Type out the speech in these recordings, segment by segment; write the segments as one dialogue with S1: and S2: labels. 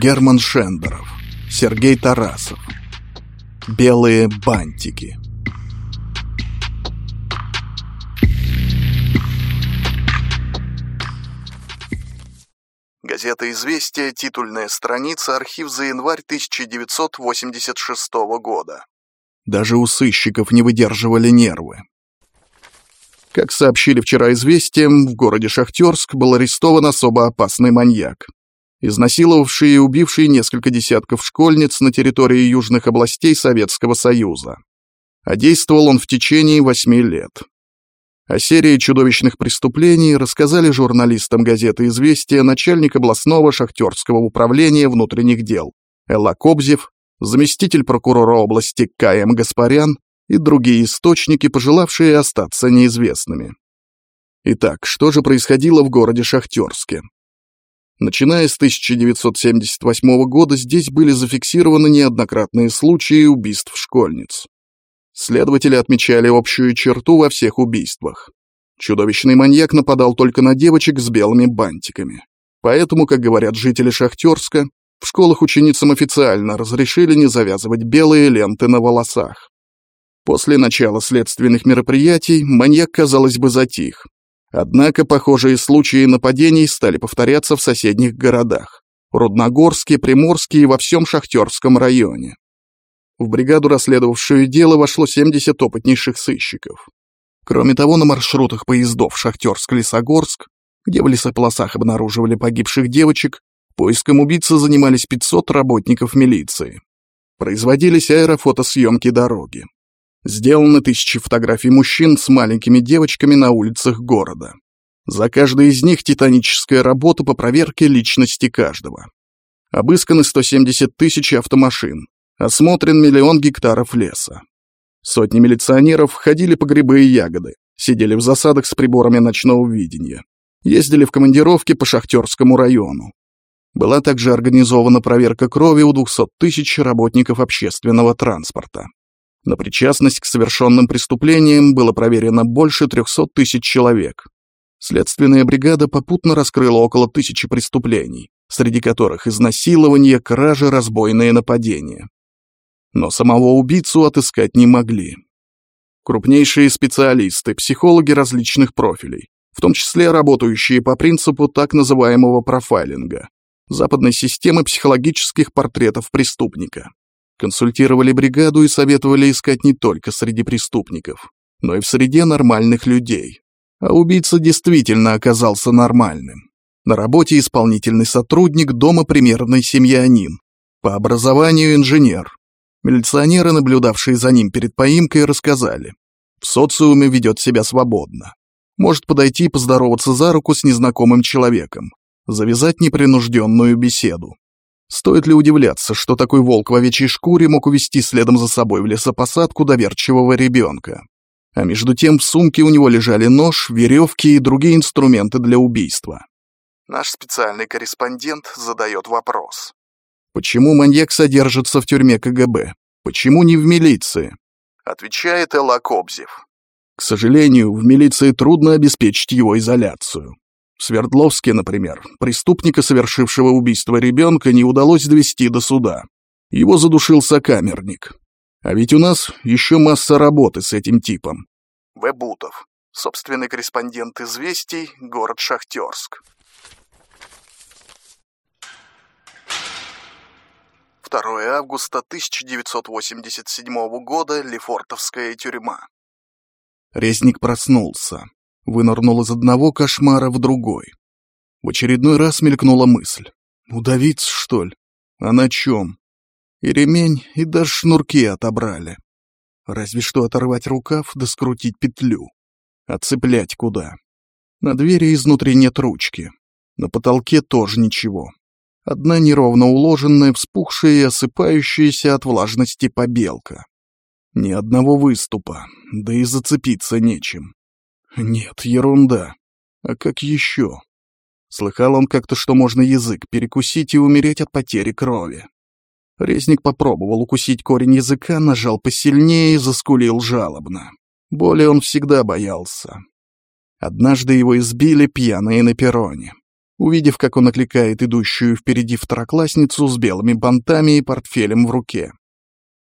S1: Герман Шендеров, Сергей Тарасов. Белые бантики. Газета «Известия», титульная страница, архив за январь 1986 года. Даже у сыщиков не выдерживали нервы. Как сообщили вчера «Известиям», в городе Шахтерск был арестован особо опасный маньяк изнасиловавший и убивший несколько десятков школьниц на территории южных областей Советского Союза. А действовал он в течение восьми лет. О серии чудовищных преступлений рассказали журналистам газеты «Известия» начальник областного шахтерского управления внутренних дел Элла Кобзев, заместитель прокурора области К.М. Гаспарян и другие источники, пожелавшие остаться неизвестными. Итак, что же происходило в городе Шахтерске? Начиная с 1978 года здесь были зафиксированы неоднократные случаи убийств школьниц. Следователи отмечали общую черту во всех убийствах. Чудовищный маньяк нападал только на девочек с белыми бантиками. Поэтому, как говорят жители Шахтерска, в школах ученицам официально разрешили не завязывать белые ленты на волосах. После начала следственных мероприятий маньяк, казалось бы, затих, Однако похожие случаи нападений стали повторяться в соседних городах – Рудногорске, Приморске и во всем Шахтерском районе. В бригаду, расследовавшую дело, вошло 70 опытнейших сыщиков. Кроме того, на маршрутах поездов Шахтерск-Лесогорск, где в лесополосах обнаруживали погибших девочек, поиском убийцы занимались 500 работников милиции. Производились аэрофотосъемки дороги. Сделаны тысячи фотографий мужчин с маленькими девочками на улицах города. За каждой из них титаническая работа по проверке личности каждого. Обысканы 170 тысяч автомашин. Осмотрен миллион гектаров леса. Сотни милиционеров ходили по грибы и ягоды, сидели в засадах с приборами ночного видения, ездили в командировки по Шахтерскому району. Была также организована проверка крови у 200 тысяч работников общественного транспорта. На причастность к совершенным преступлениям было проверено больше 300 тысяч человек. Следственная бригада попутно раскрыла около тысячи преступлений, среди которых изнасилование, кражи, разбойные нападения. Но самого убийцу отыскать не могли. Крупнейшие специалисты, психологи различных профилей, в том числе работающие по принципу так называемого профайлинга, западной системы психологических портретов преступника, Консультировали бригаду и советовали искать не только среди преступников, но и в среде нормальных людей. А убийца действительно оказался нормальным. На работе исполнительный сотрудник дома примерный семьянин. По образованию инженер. Милиционеры, наблюдавшие за ним перед поимкой, рассказали. В социуме ведет себя свободно. Может подойти и поздороваться за руку с незнакомым человеком. Завязать непринужденную беседу. Стоит ли удивляться, что такой волк в овечьей шкуре мог увести следом за собой в лесопосадку доверчивого ребенка? А между тем в сумке у него лежали нож, веревки и другие инструменты для убийства. Наш специальный корреспондент задает вопрос. Почему маньяк содержится в тюрьме КГБ? Почему не в милиции? Отвечает Элла Кобзев. К сожалению, в милиции трудно обеспечить его изоляцию. Свердловске, например, преступника, совершившего убийство ребенка, не удалось довести до суда. Его задушил сокамерник. А ведь у нас еще масса работы с этим типом. В. Бутов. Собственный корреспондент «Известий», город Шахтерск. 2 августа 1987 года, Лефортовская тюрьма. Резник проснулся вынырнул из одного кошмара в другой. В очередной раз мелькнула мысль. Удавиться, что ли? А на чем? И ремень, и даже шнурки отобрали. Разве что оторвать рукав да скрутить петлю. Отцеплять куда? На двери изнутри нет ручки. На потолке тоже ничего. Одна неровно уложенная, вспухшая и осыпающаяся от влажности побелка. Ни одного выступа, да и зацепиться нечем. Нет, ерунда. А как еще? Слыхал он как-то, что можно язык перекусить и умереть от потери крови. Резник попробовал укусить корень языка, нажал посильнее и заскулил жалобно. Боли он всегда боялся. Однажды его избили пьяные на перроне. увидев, как он окликает идущую впереди второклассницу с белыми бантами и портфелем в руке.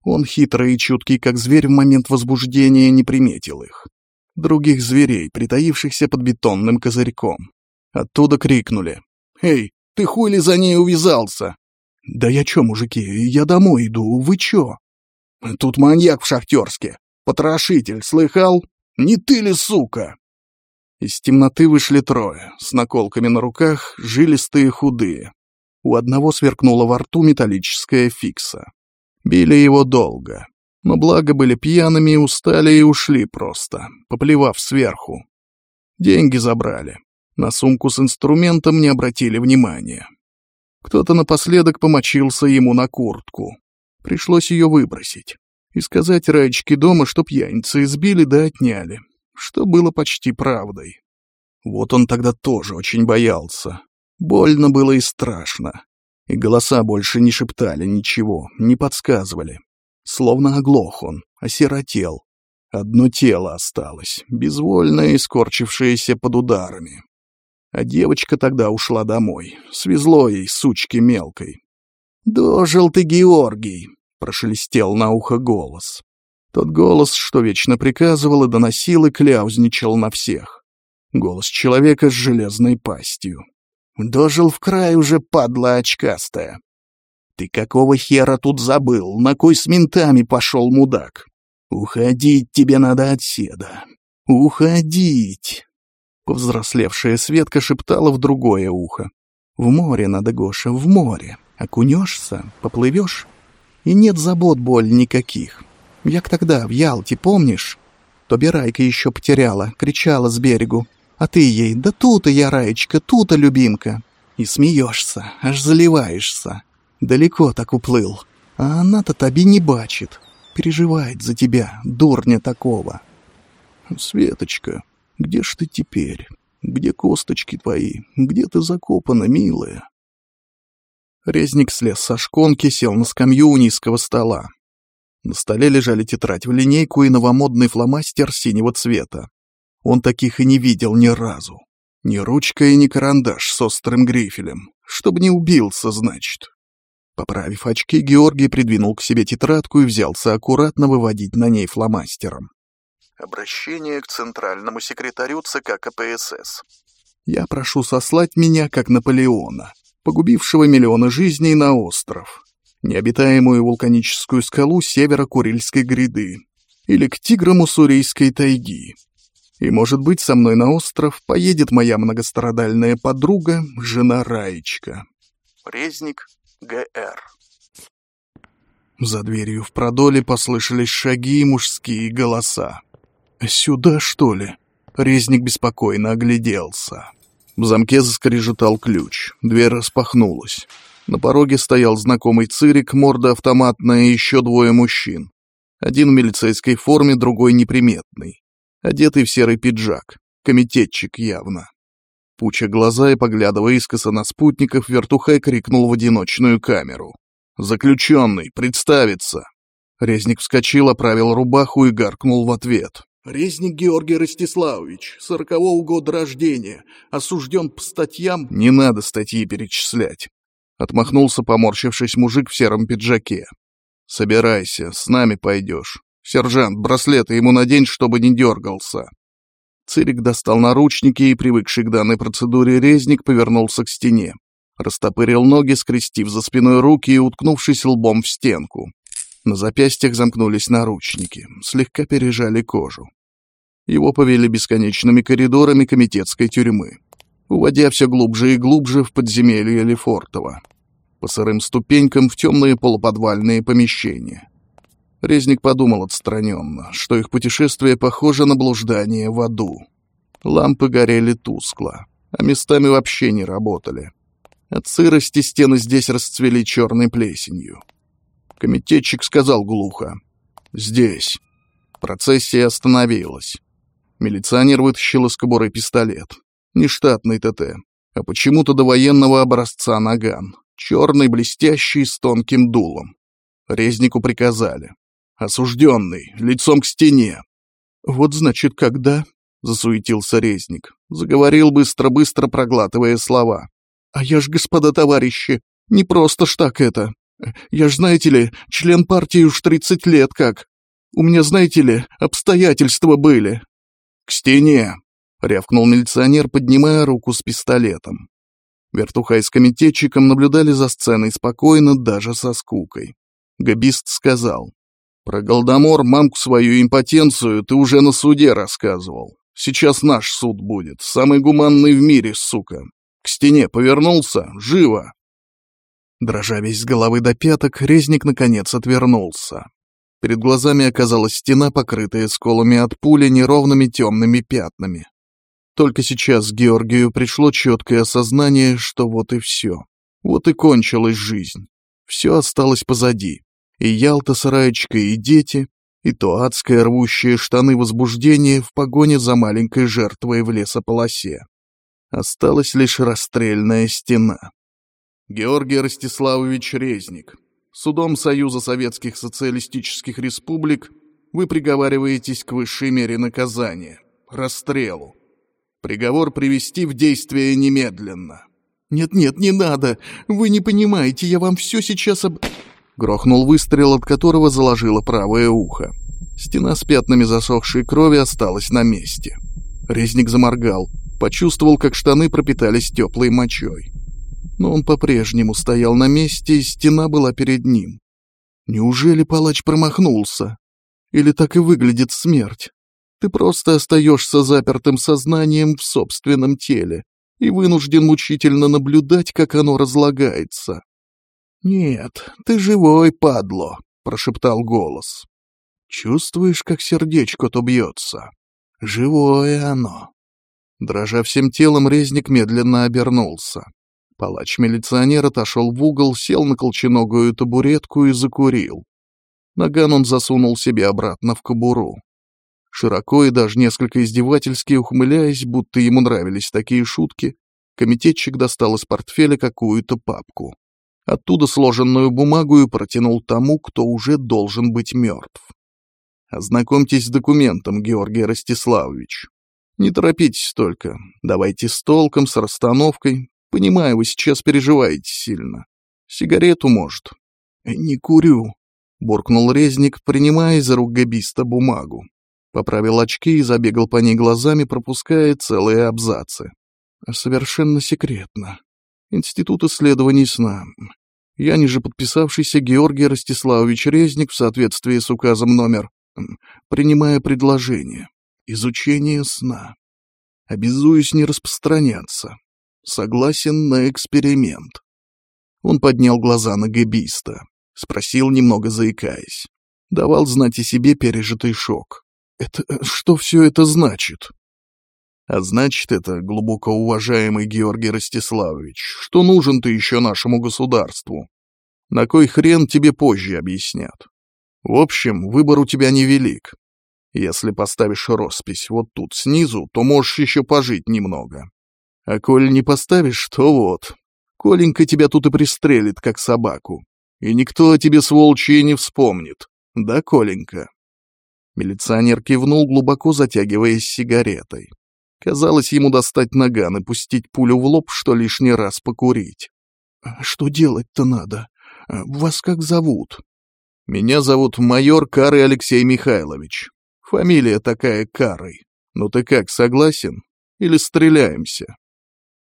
S1: Он хитрый и чуткий, как зверь в момент возбуждения, не приметил их. Других зверей, притаившихся под бетонным козырьком. Оттуда крикнули. «Эй, ты хуй ли за ней увязался?» «Да я чё, мужики, я домой иду, вы чё?» «Тут маньяк в шахтерске. Потрошитель, слыхал? Не ты ли, сука?» Из темноты вышли трое, с наколками на руках, жилистые худые. У одного сверкнула во рту металлическая фикса. Били его долго, но благо были пьяными и устали и ушли просто, поплевав сверху. Деньги забрали. На сумку с инструментом не обратили внимания. Кто-то напоследок помочился ему на куртку. Пришлось ее выбросить. И сказать Раечке дома, что пьяницы избили да отняли. Что было почти правдой. Вот он тогда тоже очень боялся. Больно было и страшно. И голоса больше не шептали ничего, не подсказывали. Словно оглох он, осиротел. Одно тело осталось, безвольное и скорчившееся под ударами. А девочка тогда ушла домой. Свезло ей, сучки мелкой. «Дожил ты, Георгий!» — прошелестел на ухо голос. Тот голос, что вечно приказывал и доносил и кляузничал на всех. Голос человека с железной пастью. «Дожил в край уже, падла очкастая!» «Ты какого хера тут забыл? На кой с ментами пошел, мудак? Уходить тебе надо отседа! Уходить!» Повзрослевшая Светка шептала в другое ухо. «В море надо, Гоша, в море. Окунешься, поплывешь, и нет забот боль никаких. Як тогда, в Ялте, помнишь? То Райка еще потеряла, кричала с берегу. А ты ей, да тут-то я, Раечка, тут-то, любимка. И смеешься, аж заливаешься. Далеко так уплыл. А она-то тебе не бачит. Переживает за тебя, дурня такого. Светочка, где ж ты теперь? Где косточки твои? Где ты закопана, милая?» Резник слез со шконки, сел на скамью у низкого стола. На столе лежали тетрадь в линейку и новомодный фломастер синего цвета. Он таких и не видел ни разу. Ни ручка и ни карандаш с острым грифелем. Чтоб не убился, значит. Поправив очки, Георгий придвинул к себе тетрадку и взялся аккуратно выводить на ней фломастером. Обращение к центральному секретарю ЦК КПСС. Я прошу сослать меня, как Наполеона, погубившего миллионы жизней на остров, необитаемую вулканическую скалу северо-Курильской гряды, или к тиграм Уссурийской тайги. И, может быть, со мной на остров поедет моя многострадальная подруга, жена Раечка. Резник Г.Р. За дверью в продоле послышались шаги и мужские голоса. «Сюда, что ли?» Резник беспокойно огляделся. В замке заскрежетал ключ, дверь распахнулась. На пороге стоял знакомый цирик, морда автоматная и еще двое мужчин. Один в милицейской форме, другой неприметный. Одетый в серый пиджак, комитетчик явно. Пуча глаза и поглядывая искоса на спутников, вертухай крикнул в одиночную камеру. «Заключенный, представиться!» Резник вскочил, оправил рубаху и гаркнул в ответ. Резник Георгий Ростиславович, сорокового года рождения, осужден по статьям... Не надо статьи перечислять. Отмахнулся, поморщившись мужик в сером пиджаке. Собирайся, с нами пойдешь. Сержант, браслеты ему надень, чтобы не дергался. Цирик достал наручники и, привыкший к данной процедуре резник, повернулся к стене. Растопырил ноги, скрестив за спиной руки и уткнувшись лбом в стенку. На запястьях замкнулись наручники, слегка пережали кожу. Его повели бесконечными коридорами комитетской тюрьмы, уводя все глубже и глубже в подземелье Лефортово, по сырым ступенькам в темные полуподвальные помещения. Резник подумал отстраненно, что их путешествие похоже на блуждание в аду. Лампы горели тускло, а местами вообще не работали. От сырости стены здесь расцвели черной плесенью. Комитетчик сказал глухо. «Здесь». Процессия остановилась. Милиционер вытащил из кобуры пистолет. Не штатный ТТ, а почему-то до военного образца наган. Черный, блестящий, с тонким дулом. Резнику приказали. «Осужденный, лицом к стене». «Вот значит, когда?» — засуетился резник. Заговорил быстро-быстро, проглатывая слова. А я ж, господа товарищи, не просто ж так это. Я ж, знаете ли, член партии уж тридцать лет как. У меня, знаете ли, обстоятельства были». «К стене!» — рявкнул милиционер, поднимая руку с пистолетом. Вертухай с комитетчиком наблюдали за сценой спокойно, даже со скукой. Габист сказал. «Про Голдомор, мамку свою импотенцию ты уже на суде рассказывал. Сейчас наш суд будет, самый гуманный в мире, сука. К стене повернулся, живо!» Дрожа весь с головы до пяток, резник наконец отвернулся. Перед глазами оказалась стена, покрытая сколами от пули неровными темными пятнами. Только сейчас Георгию пришло четкое осознание, что вот и все. Вот и кончилась жизнь. Все осталось позади. И Ялта с Раечкой, и дети, и то адское рвущее штаны возбуждение в погоне за маленькой жертвой в лесополосе. Осталась лишь расстрельная стена. Георгий Ростиславович Резник. Судом Союза Советских Социалистических Республик вы приговариваетесь к высшей мере наказания — расстрелу. Приговор привести в действие немедленно. «Нет-нет, не надо! Вы не понимаете, я вам все сейчас об...» Грохнул выстрел, от которого заложило правое ухо. Стена с пятнами засохшей крови осталась на месте. Резник заморгал, почувствовал, как штаны пропитались теплой мочой. Но он по-прежнему стоял на месте, и стена была перед ним. Неужели палач промахнулся? Или так и выглядит смерть? Ты просто остаешься запертым сознанием в собственном теле и вынужден мучительно наблюдать, как оно разлагается. «Нет, ты живой, падло», — прошептал голос. «Чувствуешь, как сердечко-то бьется? Живое оно». Дрожа всем телом, резник медленно обернулся. Палач-милиционер отошел в угол, сел на колченогую табуретку и закурил. Наган он засунул себе обратно в кобуру. Широко и даже несколько издевательски ухмыляясь, будто ему нравились такие шутки, комитетчик достал из портфеля какую-то папку. Оттуда сложенную бумагу и протянул тому, кто уже должен быть мертв. Ознакомьтесь с документом, Георгий Ростиславович. Не торопитесь только, давайте с толком, с расстановкой. Понимаю, вы сейчас переживаете сильно. Сигарету, может? Не курю, буркнул резник, принимая из рук габиста бумагу. Поправил очки и забегал по ней глазами, пропуская целые абзацы. Совершенно секретно. Институт исследований сна. Я, ниже подписавшийся Георгий Ростиславович Резник в соответствии с указом номер, принимая предложение. Изучение сна. Обязуюсь не распространяться. Согласен на эксперимент. Он поднял глаза на гэбиста. Спросил, немного заикаясь. Давал знать о себе пережитый шок. Это э, что все это значит? А значит это, глубоко уважаемый Георгий Ростиславович, что нужен ты еще нашему государству. На кой хрен тебе позже объяснят. В общем, выбор у тебя невелик. Если поставишь роспись вот тут снизу, то можешь еще пожить немного. А коль не поставишь, то вот. Коленька тебя тут и пристрелит, как собаку. И никто о тебе, сволчи, не вспомнит. Да, Коленька? Милиционер кивнул, глубоко затягиваясь сигаретой. Казалось, ему достать наган и пустить пулю в лоб, что лишний раз покурить. «А «Что делать-то надо? А вас как зовут?» «Меня зовут майор Кары Алексей Михайлович. Фамилия такая Карой. Ну ты как, согласен? Или стреляемся?»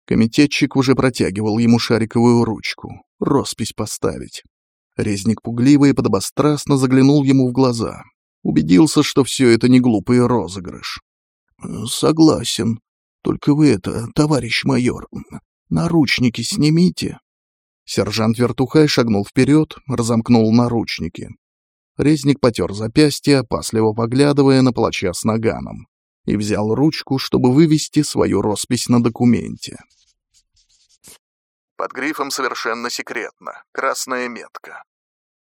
S1: Комитетчик уже протягивал ему шариковую ручку. Роспись поставить. Резник пугливо и подобострастно заглянул ему в глаза. Убедился, что все это не глупый розыгрыш. «Согласен. Только вы это, товарищ майор, наручники снимите». Сержант Вертухай шагнул вперед, разомкнул наручники. Резник потер запястье, опасливо поглядывая на плача с наганом, и взял ручку, чтобы вывести свою роспись на документе. Под грифом «Совершенно секретно» красная метка.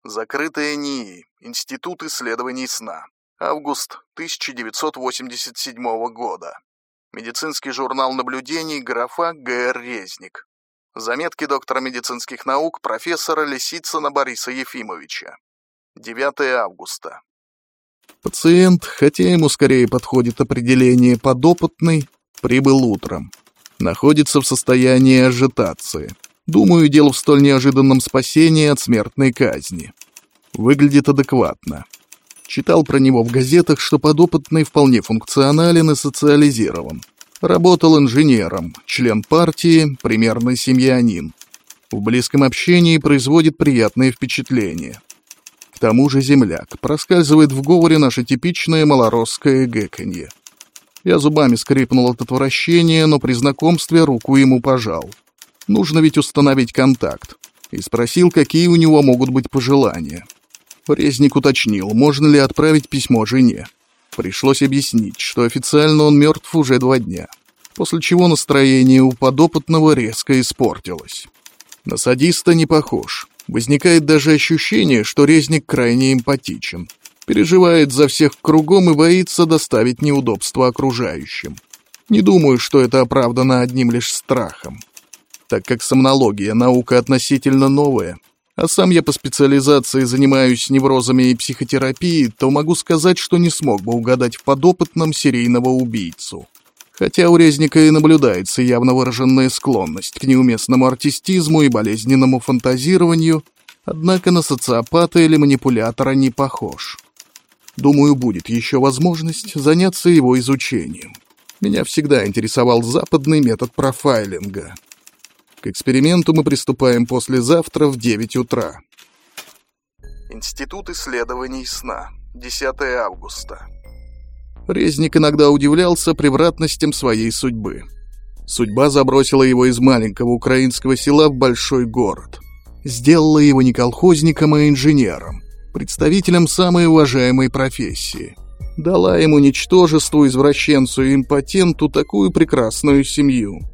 S1: Закрытая НИИ, Институт исследований сна. Август 1987 года. Медицинский журнал наблюдений, графа Г.Р. Резник. Заметки доктора медицинских наук профессора Лисицына Бориса Ефимовича. 9 августа. Пациент, хотя ему скорее подходит определение подопытный, прибыл утром. Находится в состоянии ажитации – Думаю, дело в столь неожиданном спасении от смертной казни. Выглядит адекватно. Читал про него в газетах, что подопытный вполне функционален и социализирован. Работал инженером, член партии, примерный семьянин. В близком общении производит приятные впечатления. К тому же земляк проскальзывает в говоре наше типичное малоросское гэканье. Я зубами скрипнул от отвращения, но при знакомстве руку ему пожал. Нужно ведь установить контакт. И спросил, какие у него могут быть пожелания. Резник уточнил, можно ли отправить письмо жене. Пришлось объяснить, что официально он мертв уже два дня, после чего настроение у подопытного резко испортилось. На садиста не похож. Возникает даже ощущение, что резник крайне эмпатичен. Переживает за всех кругом и боится доставить неудобства окружающим. Не думаю, что это оправдано одним лишь страхом. Так как сомнология — наука относительно новая, а сам я по специализации занимаюсь неврозами и психотерапией, то могу сказать, что не смог бы угадать в подопытном серийного убийцу. Хотя у Резника и наблюдается явно выраженная склонность к неуместному артистизму и болезненному фантазированию, однако на социопата или манипулятора не похож. Думаю, будет еще возможность заняться его изучением. Меня всегда интересовал западный метод профайлинга — к эксперименту мы приступаем послезавтра в 9 утра. Институт исследований сна. 10 августа. Резник иногда удивлялся превратностям своей судьбы. Судьба забросила его из маленького украинского села в большой город. Сделала его не колхозником, а инженером, представителем самой уважаемой профессии. Дала ему ничтожеству, извращенцу и импотенту такую прекрасную семью —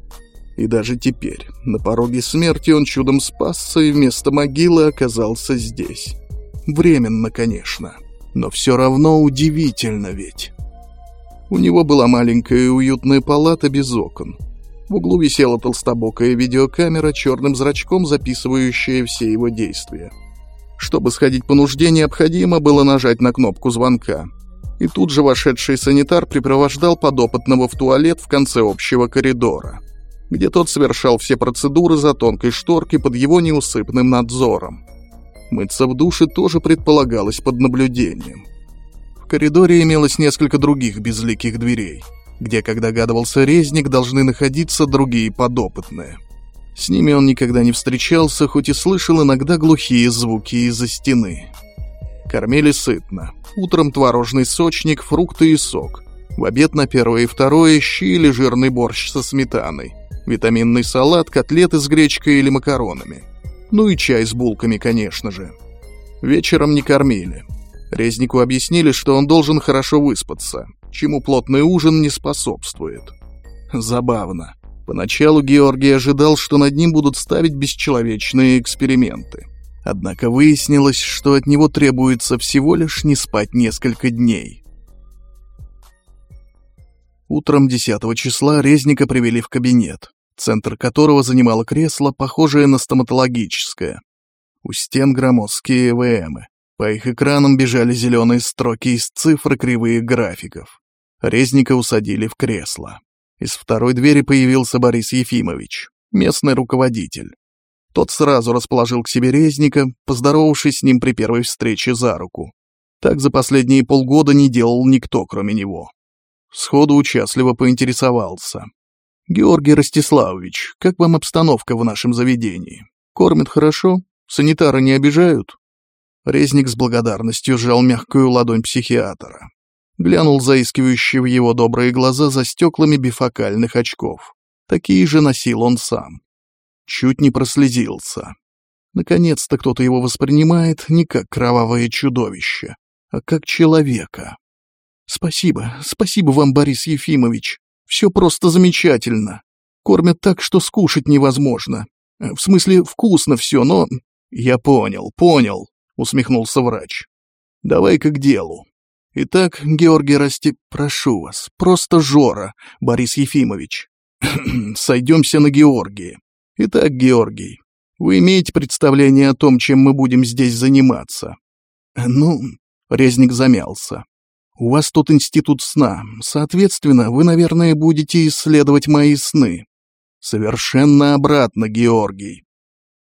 S1: и даже теперь, на пороге смерти, он чудом спасся и вместо могилы оказался здесь. Временно, конечно, но все равно удивительно ведь. У него была маленькая и уютная палата без окон. В углу висела толстобокая видеокамера, черным зрачком записывающая все его действия. Чтобы сходить по нужде, необходимо было нажать на кнопку звонка. И тут же вошедший санитар припровождал подопытного в туалет в конце общего коридора где тот совершал все процедуры за тонкой шторкой под его неусыпным надзором. Мыться в душе тоже предполагалось под наблюдением. В коридоре имелось несколько других безликих дверей, где, как догадывался резник, должны находиться другие подопытные. С ними он никогда не встречался, хоть и слышал иногда глухие звуки из-за стены. Кормили сытно. Утром творожный сочник, фрукты и сок. В обед на первое и второе щи или жирный борщ со сметаной витаминный салат, котлеты с гречкой или макаронами. Ну и чай с булками, конечно же. Вечером не кормили. Резнику объяснили, что он должен хорошо выспаться, чему плотный ужин не способствует. Забавно. Поначалу Георгий ожидал, что над ним будут ставить бесчеловечные эксперименты. Однако выяснилось, что от него требуется всего лишь не спать несколько дней. Утром 10 числа Резника привели в кабинет центр которого занимало кресло, похожее на стоматологическое. У стен громоздкие ЭВМы. По их экранам бежали зеленые строки из цифр и кривые графиков. Резника усадили в кресло. Из второй двери появился Борис Ефимович, местный руководитель. Тот сразу расположил к себе Резника, поздоровавшись с ним при первой встрече за руку. Так за последние полгода не делал никто, кроме него. Сходу участливо поинтересовался. «Георгий Ростиславович, как вам обстановка в нашем заведении? Кормят хорошо? Санитары не обижают?» Резник с благодарностью сжал мягкую ладонь психиатра. Глянул заискивающий в его добрые глаза за стеклами бифокальных очков. Такие же носил он сам. Чуть не прослезился. Наконец-то кто-то его воспринимает не как кровавое чудовище, а как человека. «Спасибо, спасибо вам, Борис Ефимович», все просто замечательно. Кормят так, что скушать невозможно. Э, в смысле, вкусно все, но... Я понял, понял, усмехнулся врач. Давай-ка к делу. Итак, Георгий Расти, прошу вас, просто Жора, Борис Ефимович. Сойдемся на Георгии. Итак, Георгий, вы имеете представление о том, чем мы будем здесь заниматься? Ну, резник замялся. У вас тут институт сна. Соответственно, вы, наверное, будете исследовать мои сны. Совершенно обратно, Георгий.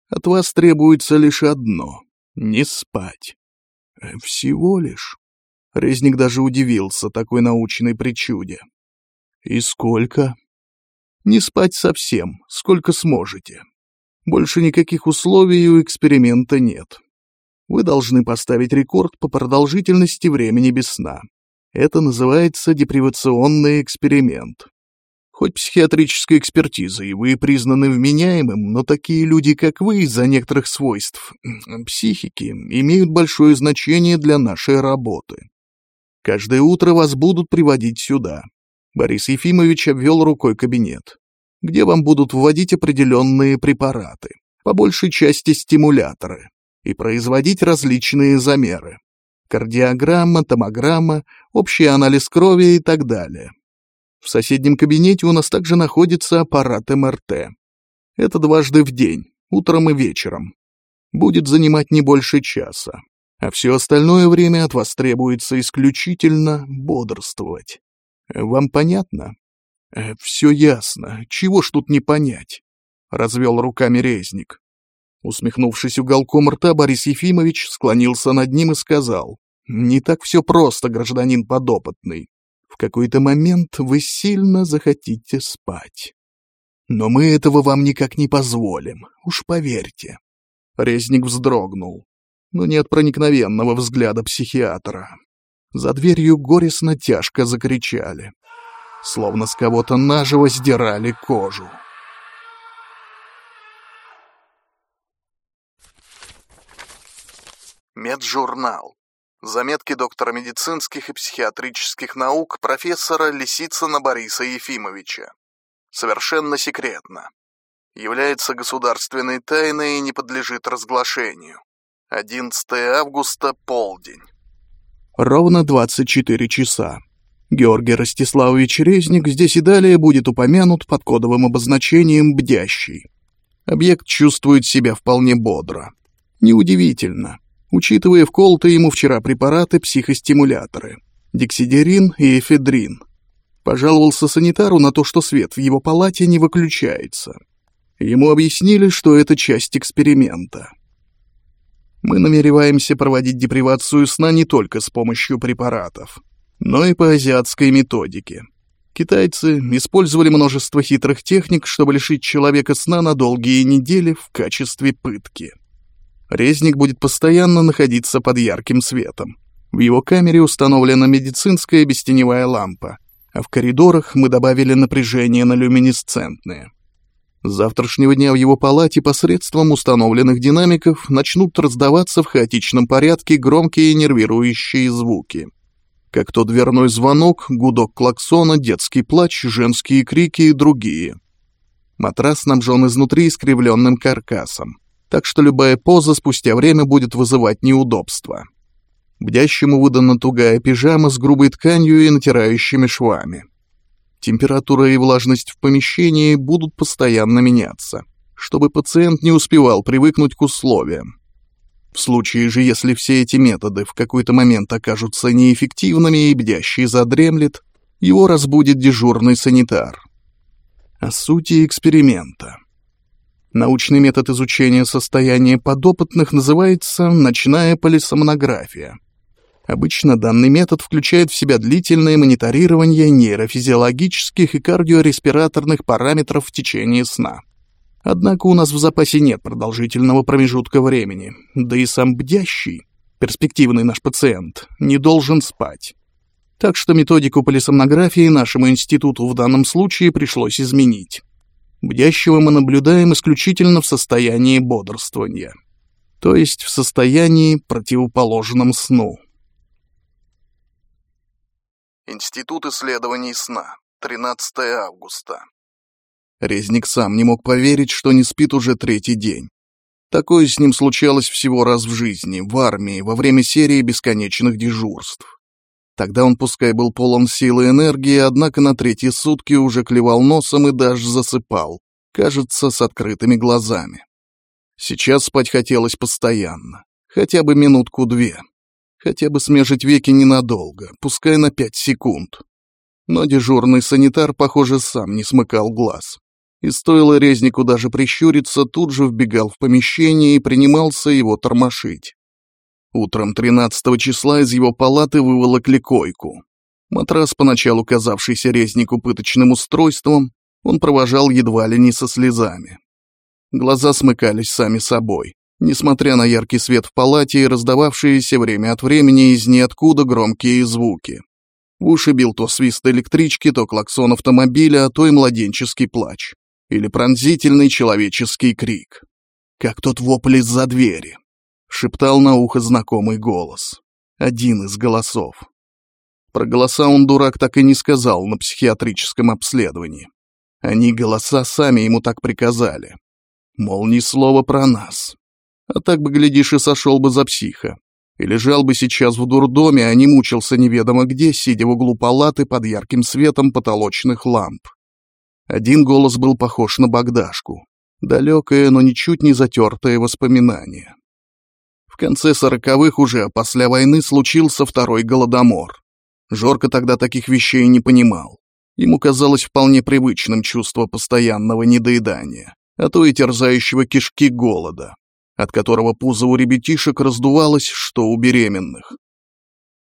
S1: От вас требуется лишь одно — не спать. Э, всего лишь. Резник даже удивился такой научной причуде. И сколько? Не спать совсем, сколько сможете. Больше никаких условий у эксперимента нет. Вы должны поставить рекорд по продолжительности времени без сна. Это называется депривационный эксперимент. Хоть психиатрической экспертизой вы признаны вменяемым, но такие люди, как вы, из-за некоторых свойств психики, имеют большое значение для нашей работы. Каждое утро вас будут приводить сюда. Борис Ефимович обвел рукой кабинет, где вам будут вводить определенные препараты, по большей части стимуляторы, и производить различные замеры. Кардиограмма, томограмма, общий анализ крови и так далее. В соседнем кабинете у нас также находится аппарат МРТ. Это дважды в день, утром и вечером. Будет занимать не больше часа. А все остальное время от вас требуется исключительно бодрствовать. Вам понятно? Э, все ясно. Чего ж тут не понять? Развел руками резник. Усмехнувшись уголком рта, Борис Ефимович склонился над ним и сказал, «Не так все просто, гражданин подопытный. В какой-то момент вы сильно захотите спать. Но мы этого вам никак не позволим, уж поверьте». Резник вздрогнул, но не от проникновенного взгляда психиатра. За дверью горестно тяжко закричали, словно с кого-то наживо сдирали кожу. Меджурнал. Заметки доктора медицинских и психиатрических наук профессора Лисицына Бориса Ефимовича. Совершенно секретно. Является государственной тайной и не подлежит разглашению. 11 августа, полдень. Ровно 24 часа. Георгий Ростиславович Резник здесь и далее будет упомянут под кодовым обозначением «бдящий». Объект чувствует себя вполне бодро. Неудивительно учитывая вколотые ему вчера препараты психостимуляторы — дексидерин и эфедрин. Пожаловался санитару на то, что свет в его палате не выключается. Ему объяснили, что это часть эксперимента. Мы намереваемся проводить депривацию сна не только с помощью препаратов, но и по азиатской методике. Китайцы использовали множество хитрых техник, чтобы лишить человека сна на долгие недели в качестве пытки. Резник будет постоянно находиться под ярким светом. В его камере установлена медицинская бестеневая лампа, а в коридорах мы добавили напряжение на люминесцентные. С завтрашнего дня в его палате посредством установленных динамиков начнут раздаваться в хаотичном порядке громкие нервирующие звуки. Как то дверной звонок, гудок клаксона, детский плач, женские крики и другие. Матрас снабжен изнутри искривленным каркасом так что любая поза спустя время будет вызывать неудобства. Бдящему выдана тугая пижама с грубой тканью и натирающими швами. Температура и влажность в помещении будут постоянно меняться, чтобы пациент не успевал привыкнуть к условиям. В случае же, если все эти методы в какой-то момент окажутся неэффективными и бдящий задремлет, его разбудит дежурный санитар. О сути эксперимента. Научный метод изучения состояния подопытных называется ночная полисомнография. Обычно данный метод включает в себя длительное мониторирование нейрофизиологических и кардиореспираторных параметров в течение сна. Однако у нас в запасе нет продолжительного промежутка времени, да и сам бдящий, перспективный наш пациент, не должен спать. Так что методику полисомнографии нашему институту в данном случае пришлось изменить. Бдящего мы наблюдаем исключительно в состоянии бодрствования, то есть в состоянии, противоположном сну. Институт исследований сна, 13 августа. Резник сам не мог поверить, что не спит уже третий день. Такое с ним случалось всего раз в жизни, в армии, во время серии бесконечных дежурств. Тогда он пускай был полон силы и энергии, однако на третьи сутки уже клевал носом и даже засыпал, кажется, с открытыми глазами. Сейчас спать хотелось постоянно, хотя бы минутку-две, хотя бы смежить веки ненадолго, пускай на пять секунд. Но дежурный санитар, похоже, сам не смыкал глаз. И стоило резнику даже прищуриться, тут же вбегал в помещение и принимался его тормошить. Утром 13 числа из его палаты выволокли койку. Матрас, поначалу казавшийся резнику пыточным устройством, он провожал едва ли не со слезами. Глаза смыкались сами собой, несмотря на яркий свет в палате и раздававшиеся время от времени из ниоткуда громкие звуки. В уши бил то свист электрички, то клаксон автомобиля, а то и младенческий плач. Или пронзительный человеческий крик. Как тот вопль из-за двери. Шептал на ухо знакомый голос. Один из голосов. Про голоса он, дурак, так и не сказал на психиатрическом обследовании. Они, голоса, сами ему так приказали. Мол, ни слова про нас. А так бы, глядишь, и сошел бы за психа. И лежал бы сейчас в дурдоме, а не мучился неведомо где, сидя в углу палаты под ярким светом потолочных ламп. Один голос был похож на Богдашку. Далекое, но ничуть не затертое воспоминание. В конце сороковых уже, после войны, случился второй голодомор. Жорко тогда таких вещей не понимал. Ему казалось вполне привычным чувство постоянного недоедания, а то и терзающего кишки голода, от которого пузо у ребятишек раздувалось, что у беременных.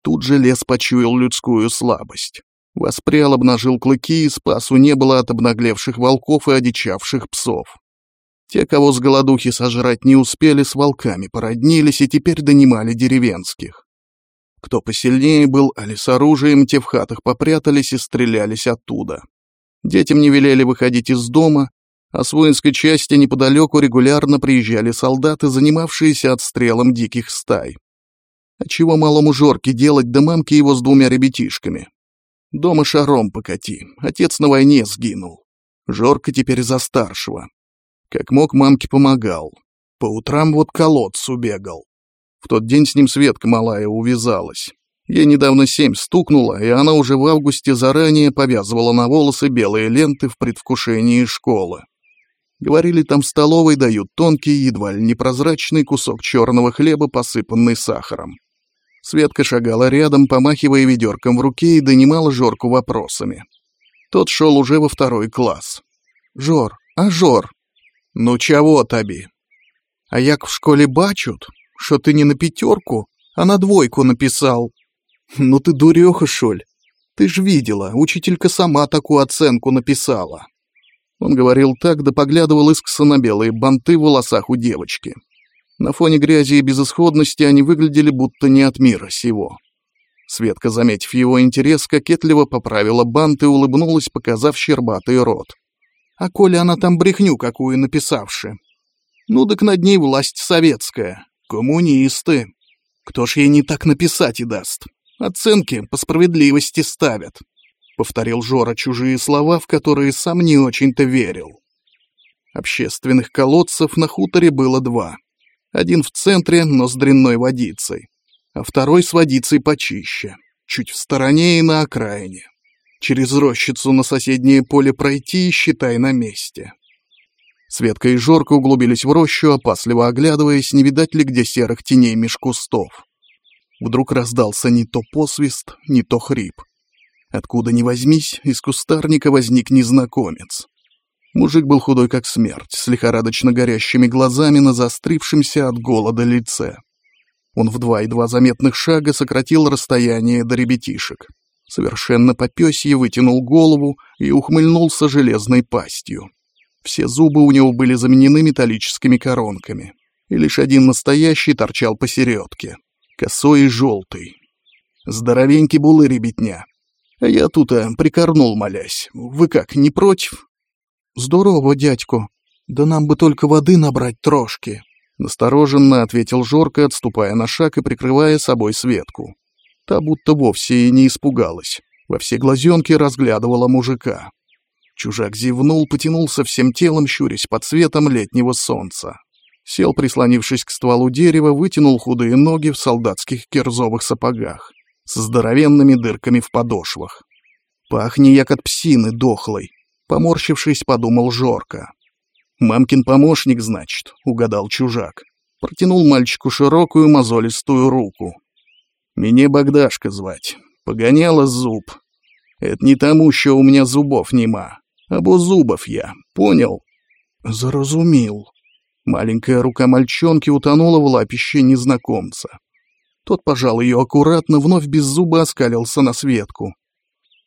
S1: Тут же лес почуял людскую слабость. Воспрял, обнажил клыки и спасу не было от обнаглевших волков и одичавших псов. Те, кого с голодухи сожрать не успели, с волками породнились и теперь донимали деревенских. Кто посильнее был, али с оружием, те в хатах попрятались и стрелялись оттуда. Детям не велели выходить из дома, а с воинской части неподалеку регулярно приезжали солдаты, занимавшиеся отстрелом диких стай. А чего малому Жорке делать, да мамке его с двумя ребятишками? Дома шаром покати, отец на войне сгинул. Жорка теперь за старшего. Как мог, мамке помогал. По утрам вот колодцу бегал. В тот день с ним Светка малая увязалась. Ей недавно семь стукнуло, и она уже в августе заранее повязывала на волосы белые ленты в предвкушении школы. Говорили, там в столовой дают тонкий, едва ли непрозрачный кусок черного хлеба, посыпанный сахаром. Светка шагала рядом, помахивая ведерком в руке и донимала Жорку вопросами. Тот шел уже во второй класс. «Жор, а Жор?» «Ну чего таби?» «А як в школе бачут, что ты не на пятерку, а на двойку написал. Ну ты дуреха, шоль. Ты ж видела, учителька сама такую оценку написала. Он говорил так, да поглядывал искоса на белые банты в волосах у девочки. На фоне грязи и безысходности они выглядели будто не от мира сего. Светка, заметив его интерес, кокетливо поправила бант и улыбнулась, показав щербатый рот. А коля она там брехню какую написавши? Ну, так над ней власть советская. Коммунисты. Кто ж ей не так написать и даст? Оценки по справедливости ставят. Повторил Жора чужие слова, в которые сам не очень-то верил. Общественных колодцев на хуторе было два. Один в центре, но с дрянной водицей, а второй с водицей почище, чуть в стороне и на окраине. Через рощицу на соседнее поле пройти и считай на месте. Светка и Жорка углубились в рощу, опасливо оглядываясь, не видать ли где серых теней меж кустов. Вдруг раздался не то посвист, не то хрип. Откуда ни возьмись, из кустарника возник незнакомец. Мужик был худой как смерть, с лихорадочно горящими глазами на заострившемся от голода лице. Он в два едва заметных шага сократил расстояние до ребятишек. Совершенно попёсье вытянул голову и ухмыльнулся железной пастью. Все зубы у него были заменены металлическими коронками, и лишь один настоящий торчал посередке, косой и желтый. Здоровенький булы ребятня. А я тут а, прикорнул, молясь. Вы как, не против? Здорово, дядько. Да нам бы только воды набрать трошки. Настороженно ответил Жорка, отступая на шаг и прикрывая собой Светку. Та будто вовсе и не испугалась. Во все глазенки разглядывала мужика. Чужак зевнул, потянулся всем телом, щурясь под светом летнего солнца. Сел, прислонившись к стволу дерева, вытянул худые ноги в солдатских кирзовых сапогах с здоровенными дырками в подошвах. «Пахни, як от псины дохлой», — поморщившись, подумал Жорка. «Мамкин помощник, значит», — угадал чужак. Протянул мальчику широкую мозолистую руку. «Меня Богдашка звать. Погоняла зуб. Это не тому, что у меня зубов нема Абузубов я, понял?» «Заразумел». Маленькая рука мальчонки утонула в лапище незнакомца. Тот пожал ее аккуратно, вновь без зуба оскалился на Светку.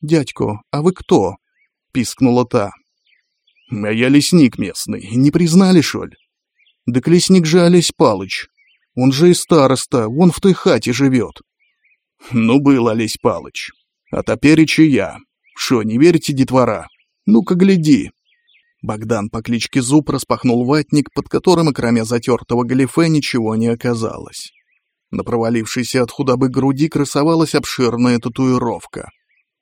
S1: «Дядько, а вы кто?» — пискнула та. «А я лесник местный, не признали, шоль?» «Да лесник же Олесь Палыч. Он же и староста, вон в той хате живет». «Ну, был Олесь Палыч. А топереча я. Шо, не верите, детвора? Ну-ка, гляди». Богдан по кличке Зуб распахнул ватник, под которым, кроме затертого галифе, ничего не оказалось. На провалившейся от худобы груди красовалась обширная татуировка.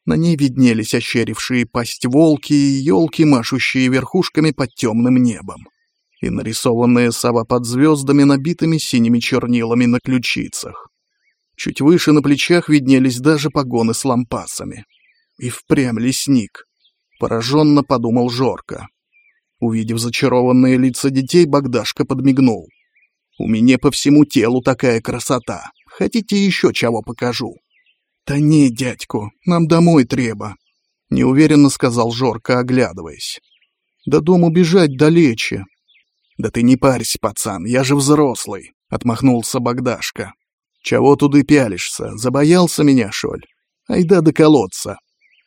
S1: На ней виднелись ощерившие пасть волки и елки, машущие верхушками под темным небом. И нарисованная сова под звездами, набитыми синими чернилами на ключицах. Чуть выше на плечах виднелись даже погоны с лампасами. И впрямь лесник. Пораженно подумал Жорка. Увидев зачарованные лица детей, Богдашка подмигнул. «У меня по всему телу такая красота. Хотите еще чего покажу?» «Да не, дядьку, нам домой треба», — неуверенно сказал Жорка, оглядываясь. «До дому бежать далече». «Да ты не парься, пацан, я же взрослый», — отмахнулся Богдашка. «Чего туды пялишься? Забоялся меня, шоль? Айда до колодца.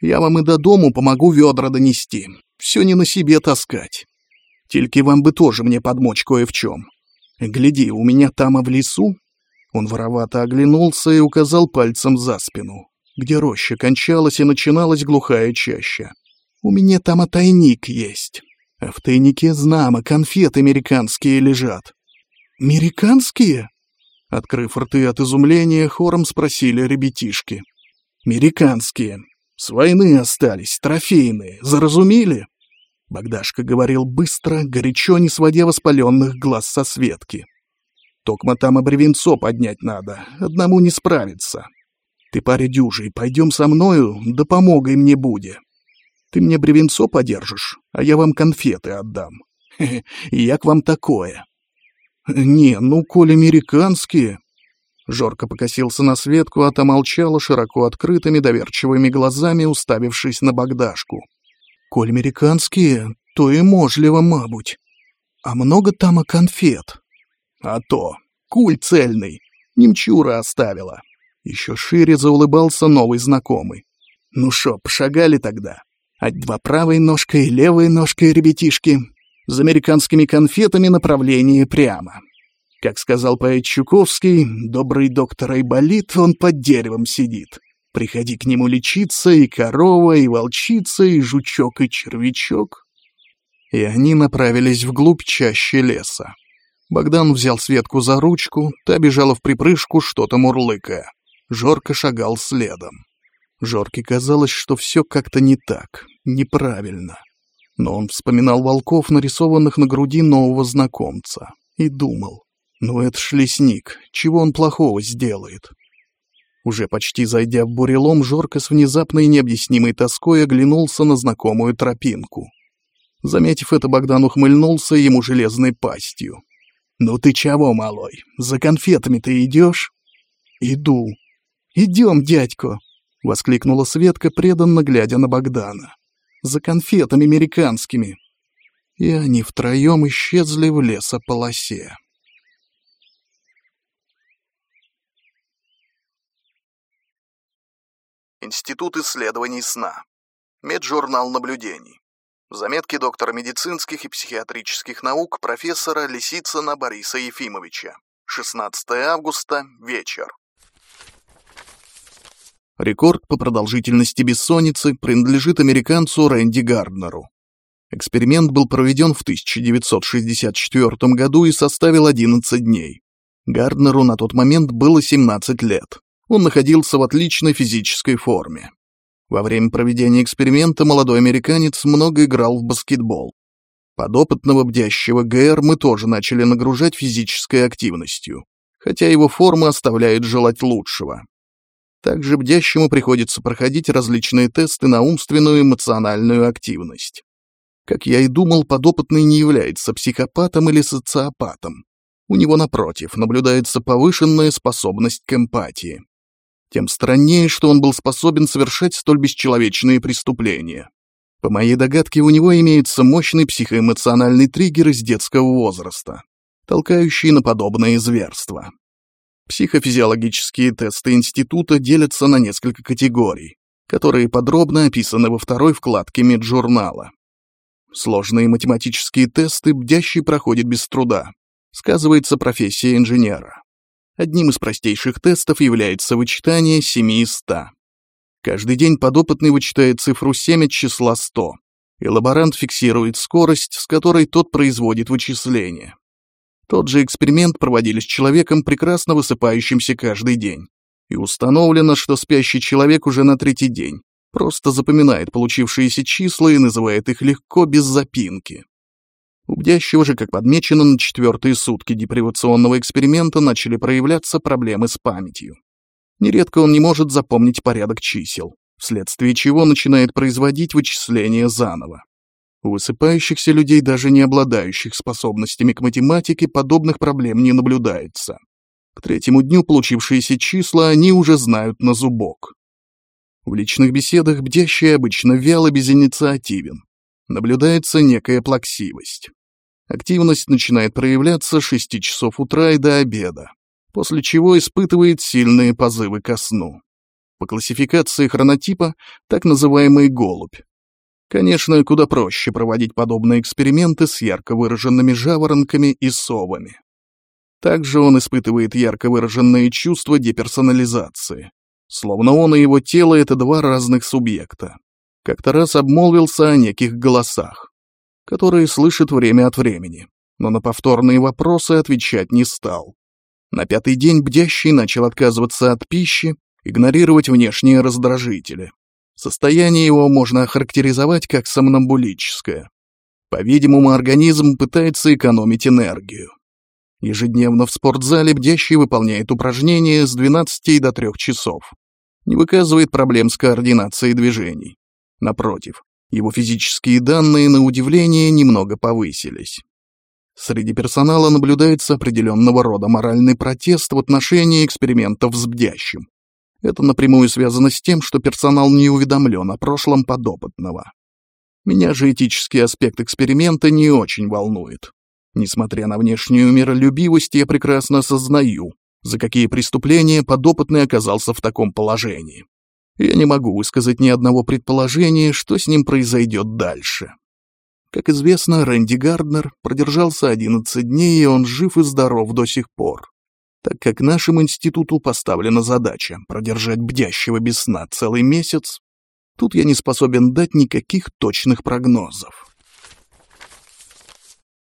S1: Я вам и до дому помогу ведра донести. Все не на себе таскать. Тільки вам бы тоже мне подмочь кое в чем. Гляди, у меня там, а в лесу он воровато оглянулся и указал пальцем за спину, где роща кончалась и начиналась глухая чаща. «У меня там а тайник есть. А в тайнике знамо конфеты американские лежат». «Американские?» Открыв рты от изумления, хором спросили ребятишки. «Американские. С войны остались, трофейные. Заразумели?» Богдашка говорил быстро, горячо, не сводя воспаленных глаз со Светки. Токма там и бревенцо поднять надо, одному не справиться. Ты, паря дюжий, пойдем со мною, да помогай мне буде. Ты мне бревенцо подержишь, а я вам конфеты отдам. Хе-хе, як вам такое? Не, ну, коли американские... Жорко покосился на Светку, а та молчала широко открытыми доверчивыми глазами, уставившись на Богдашку. «Коль американские, то и можливо, мабуть. А много там и конфет?» А то, куль цельный, немчура оставила. Еще шире заулыбался новый знакомый. Ну шо, пошагали тогда? Ать два правой ножкой и левой ножкой ребятишки. С американскими конфетами направление прямо. Как сказал поэт Чуковский, добрый доктор Айболит, он под деревом сидит. Приходи к нему лечиться, и корова, и волчица, и жучок, и червячок. И они направились вглубь чаще леса. Богдан взял Светку за ручку, та бежала в припрыжку, что-то мурлыкая. Жорка шагал следом. Жорке казалось, что все как-то не так, неправильно. Но он вспоминал волков, нарисованных на груди нового знакомца, и думал, ну это ж лесник, чего он плохого сделает? Уже почти зайдя в бурелом, Жорка с внезапной необъяснимой тоской оглянулся на знакомую тропинку. Заметив это, Богдан ухмыльнулся ему железной пастью. «Ну ты чего, малой, за конфетами ты идешь?» «Иду». «Идем, дядько!» — воскликнула Светка, преданно глядя на Богдана. «За конфетами американскими!» И они втроем исчезли в лесополосе.
S2: Институт исследований сна. Меджурнал наблюдений. Заметки доктора медицинских и психиатрических наук профессора Лисицына Бориса Ефимовича. 16 августа, вечер.
S1: Рекорд по продолжительности бессонницы принадлежит американцу Рэнди Гарднеру. Эксперимент был проведен в 1964 году и составил 11 дней. Гарднеру на тот момент было 17 лет. Он находился в отличной физической форме. Во время проведения эксперимента молодой американец много играл в баскетбол. Подопытного бдящего ГР мы тоже начали нагружать физической активностью, хотя его форма оставляет желать лучшего. Также бдящему приходится проходить различные тесты на умственную и эмоциональную активность. Как я и думал, подопытный не является психопатом или социопатом. У него, напротив, наблюдается повышенная способность к эмпатии тем страннее, что он был способен совершать столь бесчеловечные преступления. По моей догадке, у него имеется мощный психоэмоциональный триггер из детского возраста, толкающий на подобное зверство. Психофизиологические тесты института делятся на несколько категорий, которые подробно описаны во второй вкладке меджурнала. Сложные математические тесты бдящий проходит без труда. Сказывается профессия инженера. Одним из простейших тестов является вычитание 7 из 100. Каждый день подопытный вычитает цифру 7 от числа 100, и лаборант фиксирует скорость, с которой тот производит вычисления. Тот же эксперимент проводили с человеком, прекрасно высыпающимся каждый день. И установлено, что спящий человек уже на третий день просто запоминает получившиеся числа и называет их легко, без запинки. У бдящего же, как подмечено, на четвертые сутки депривационного эксперимента начали проявляться проблемы с памятью. Нередко он не может запомнить порядок чисел, вследствие чего начинает производить вычисления заново. У высыпающихся людей, даже не обладающих способностями к математике, подобных проблем не наблюдается. К третьему дню получившиеся числа они уже знают на зубок. В личных беседах бдящий обычно вяло безинициативен. Наблюдается некая плаксивость. Активность начинает проявляться с 6 часов утра и до обеда, после чего испытывает сильные позывы ко сну. По классификации хронотипа так называемый голубь. Конечно, куда проще проводить подобные эксперименты с ярко выраженными жаворонками и совами. Также он испытывает ярко выраженные чувства деперсонализации. Словно он и его тело — это два разных субъекта. Как-то раз обмолвился о неких голосах, которые слышит время от времени, но на повторные вопросы отвечать не стал. На пятый день бдящий начал отказываться от пищи, игнорировать внешние раздражители. Состояние его можно охарактеризовать как сомнамбулическое. По-видимому, организм пытается экономить энергию. Ежедневно в спортзале бдящий выполняет упражнения с 12 до 3 часов. Не выказывает проблем с координацией движений. Напротив, его физические данные, на удивление, немного повысились. Среди персонала наблюдается определенного рода моральный протест в отношении экспериментов с бдящим. Это напрямую связано с тем, что персонал не уведомлен о прошлом подопытного. Меня же этический аспект эксперимента не очень волнует. Несмотря на внешнюю миролюбивость, я прекрасно осознаю, за какие преступления подопытный оказался в таком положении. Я не могу высказать ни одного предположения, что с ним произойдет дальше. Как известно, Рэнди Гарднер продержался 11 дней, и он жив и здоров до сих пор так как нашему институту поставлена задача продержать бдящего без сна целый месяц, тут я не способен дать никаких точных прогнозов.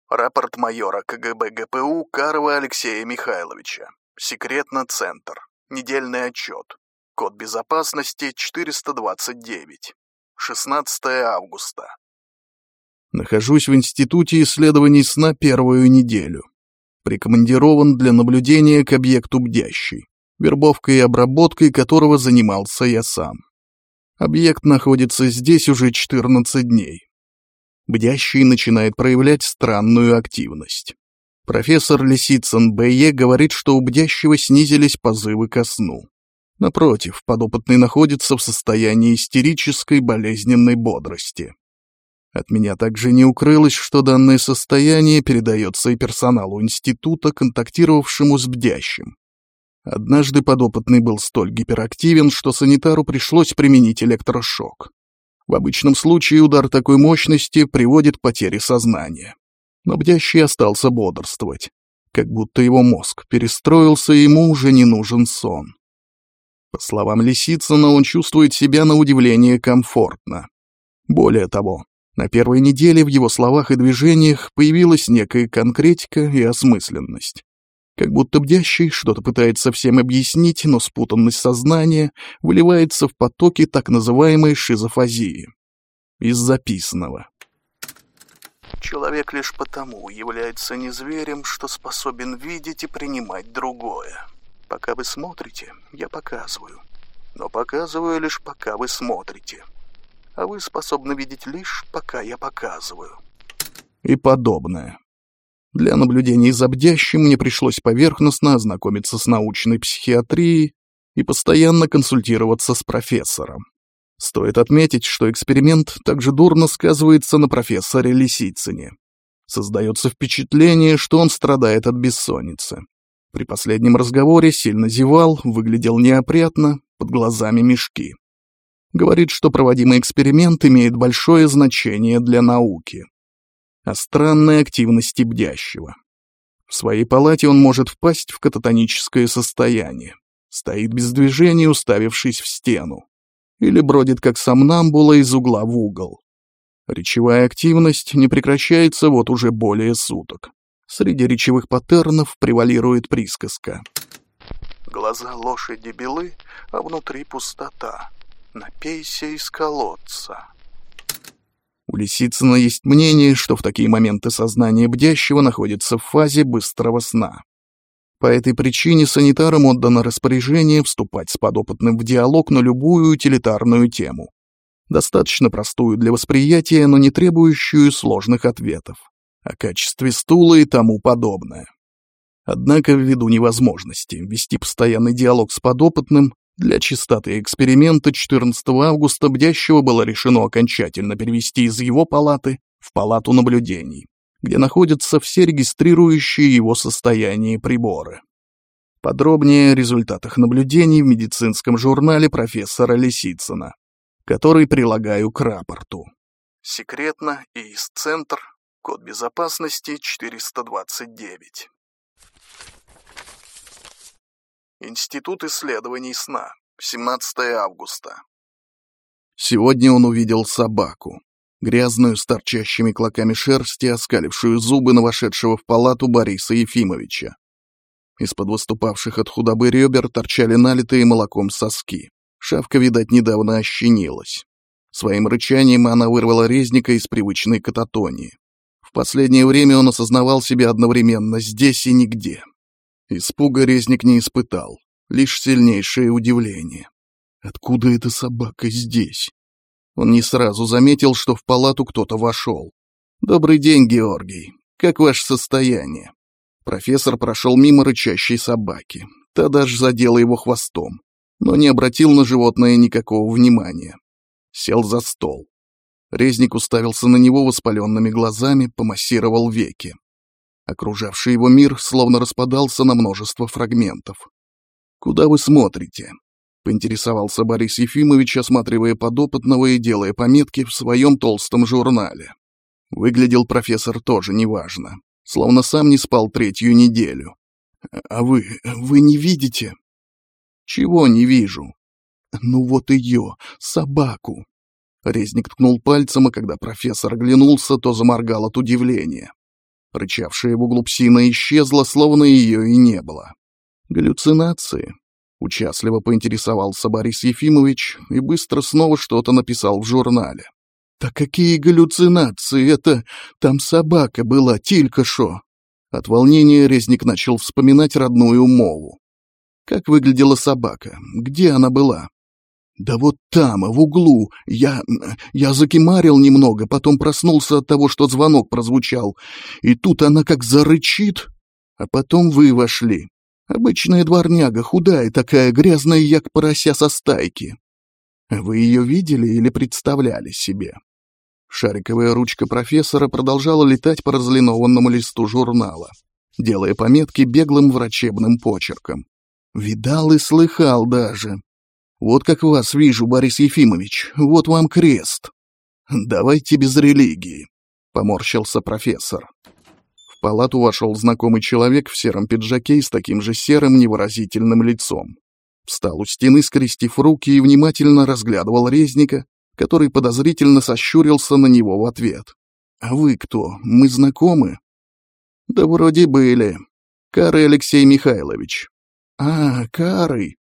S2: Рапорт майора КГБ ГПУ Карова Алексея Михайловича. Секретно-центр. Недельный отчет. Код безопасности 429. 16 августа.
S1: Нахожусь в Институте исследований сна первую неделю прикомандирован для наблюдения к объекту бдящий, вербовкой и обработкой которого занимался я сам. Объект находится здесь уже 14 дней. Бдящий начинает проявлять странную активность. Профессор Лисицын Б.Е. говорит, что у бдящего снизились позывы ко сну. Напротив, подопытный находится в состоянии истерической болезненной бодрости. От меня также не укрылось, что данное состояние передается и персоналу института, контактировавшему с бдящим. Однажды подопытный был столь гиперактивен, что санитару пришлось применить электрошок. В обычном случае удар такой мощности приводит к потере сознания. Но бдящий остался бодрствовать, как будто его мозг перестроился, и ему уже не нужен сон. По словам Лисицына, он чувствует себя на удивление комфортно. Более того, на первой неделе в его словах и движениях появилась некая конкретика и осмысленность. Как будто бдящий что-то пытается всем объяснить, но спутанность сознания выливается в потоки так называемой шизофазии. Из записанного.
S2: Человек лишь потому является не зверем, что способен видеть и принимать другое. Пока вы смотрите, я показываю. Но показываю лишь пока вы смотрите а вы способны видеть лишь, пока я показываю.
S1: И подобное. Для наблюдений за бдящим мне пришлось поверхностно ознакомиться с научной психиатрией и постоянно консультироваться с профессором. Стоит отметить, что эксперимент также дурно сказывается на профессоре Лисицыне. Создается впечатление, что он страдает от бессонницы. При последнем разговоре сильно зевал, выглядел неопрятно, под глазами мешки. Говорит, что проводимый эксперимент имеет большое значение для науки. О странной активности бдящего. В своей палате он может впасть в кататоническое состояние. Стоит без движения, уставившись в стену. Или бродит как сомнамбула из угла в угол. Речевая активность не прекращается вот уже более суток. Среди речевых паттернов превалирует присказка.
S2: Глаза лошади белы, а внутри пустота. Напейся из колодца.
S1: У Лисицына есть мнение, что в такие моменты сознание бдящего находится в фазе быстрого сна. По этой причине санитарам отдано распоряжение вступать с подопытным в диалог на любую утилитарную тему. Достаточно простую для восприятия, но не требующую сложных ответов о качестве стула и тому подобное. Однако ввиду невозможности вести постоянный диалог с подопытным, для чистоты эксперимента 14 августа Бдящего было решено окончательно перевести из его палаты в палату наблюдений, где находятся все регистрирующие его состояние приборы. Подробнее о результатах наблюдений в медицинском журнале профессора Лисицына, который прилагаю к рапорту.
S2: Секретно ИИС-центр Код безопасности 429. Институт исследований сна. 17 августа.
S1: Сегодня он увидел собаку. Грязную, с торчащими клоками шерсти, оскалившую зубы на вошедшего в палату Бориса Ефимовича. Из-под выступавших от худобы ребер торчали налитые молоком соски. Шавка, видать, недавно ощенилась. Своим рычанием она вырвала резника из привычной кататонии последнее время он осознавал себя одновременно здесь и нигде. Испуга резник не испытал, лишь сильнейшее удивление. Откуда эта собака здесь? Он не сразу заметил, что в палату кто-то вошел. «Добрый день, Георгий. Как ваше состояние?» Профессор прошел мимо рычащей собаки. Та даже задела его хвостом, но не обратил на животное никакого внимания. Сел за стол. Резник уставился на него воспаленными глазами, помассировал веки. Окружавший его мир словно распадался на множество фрагментов. «Куда вы смотрите?» — поинтересовался Борис Ефимович, осматривая подопытного и делая пометки в своем толстом журнале. Выглядел профессор тоже неважно, словно сам не спал третью неделю. «А вы... вы не видите?» «Чего не вижу?» «Ну вот ее, собаку», Резник ткнул пальцем, и когда профессор оглянулся, то заморгал от удивления. Рычавшая в углу псина исчезла, словно ее и не было. Галлюцинации. Участливо поинтересовался Борис Ефимович и быстро снова что-то написал в журнале. «Да какие галлюцинации? Это... Там собака была, тилька шо!» От волнения резник начал вспоминать родную мову. Как выглядела собака? Где она была? «Да вот там, в углу. Я... я закимарил немного, потом проснулся от того, что звонок прозвучал. И тут она как зарычит. А потом вы вошли. Обычная дворняга, худая такая, грязная, як порося со стайки. Вы ее видели или представляли себе?» Шариковая ручка профессора продолжала летать по разлинованному листу журнала, делая пометки беглым врачебным почерком. «Видал и слыхал даже. Вот как вас вижу, Борис Ефимович, вот вам крест. Давайте без религии, поморщился профессор. В палату вошел знакомый человек в сером пиджаке и с таким же серым невыразительным лицом. Встал у стены, скрестив руки и внимательно разглядывал резника, который подозрительно сощурился на него в ответ. «А вы кто? Мы знакомы?» «Да вроде были. Кары Алексей Михайлович». «А, Кары.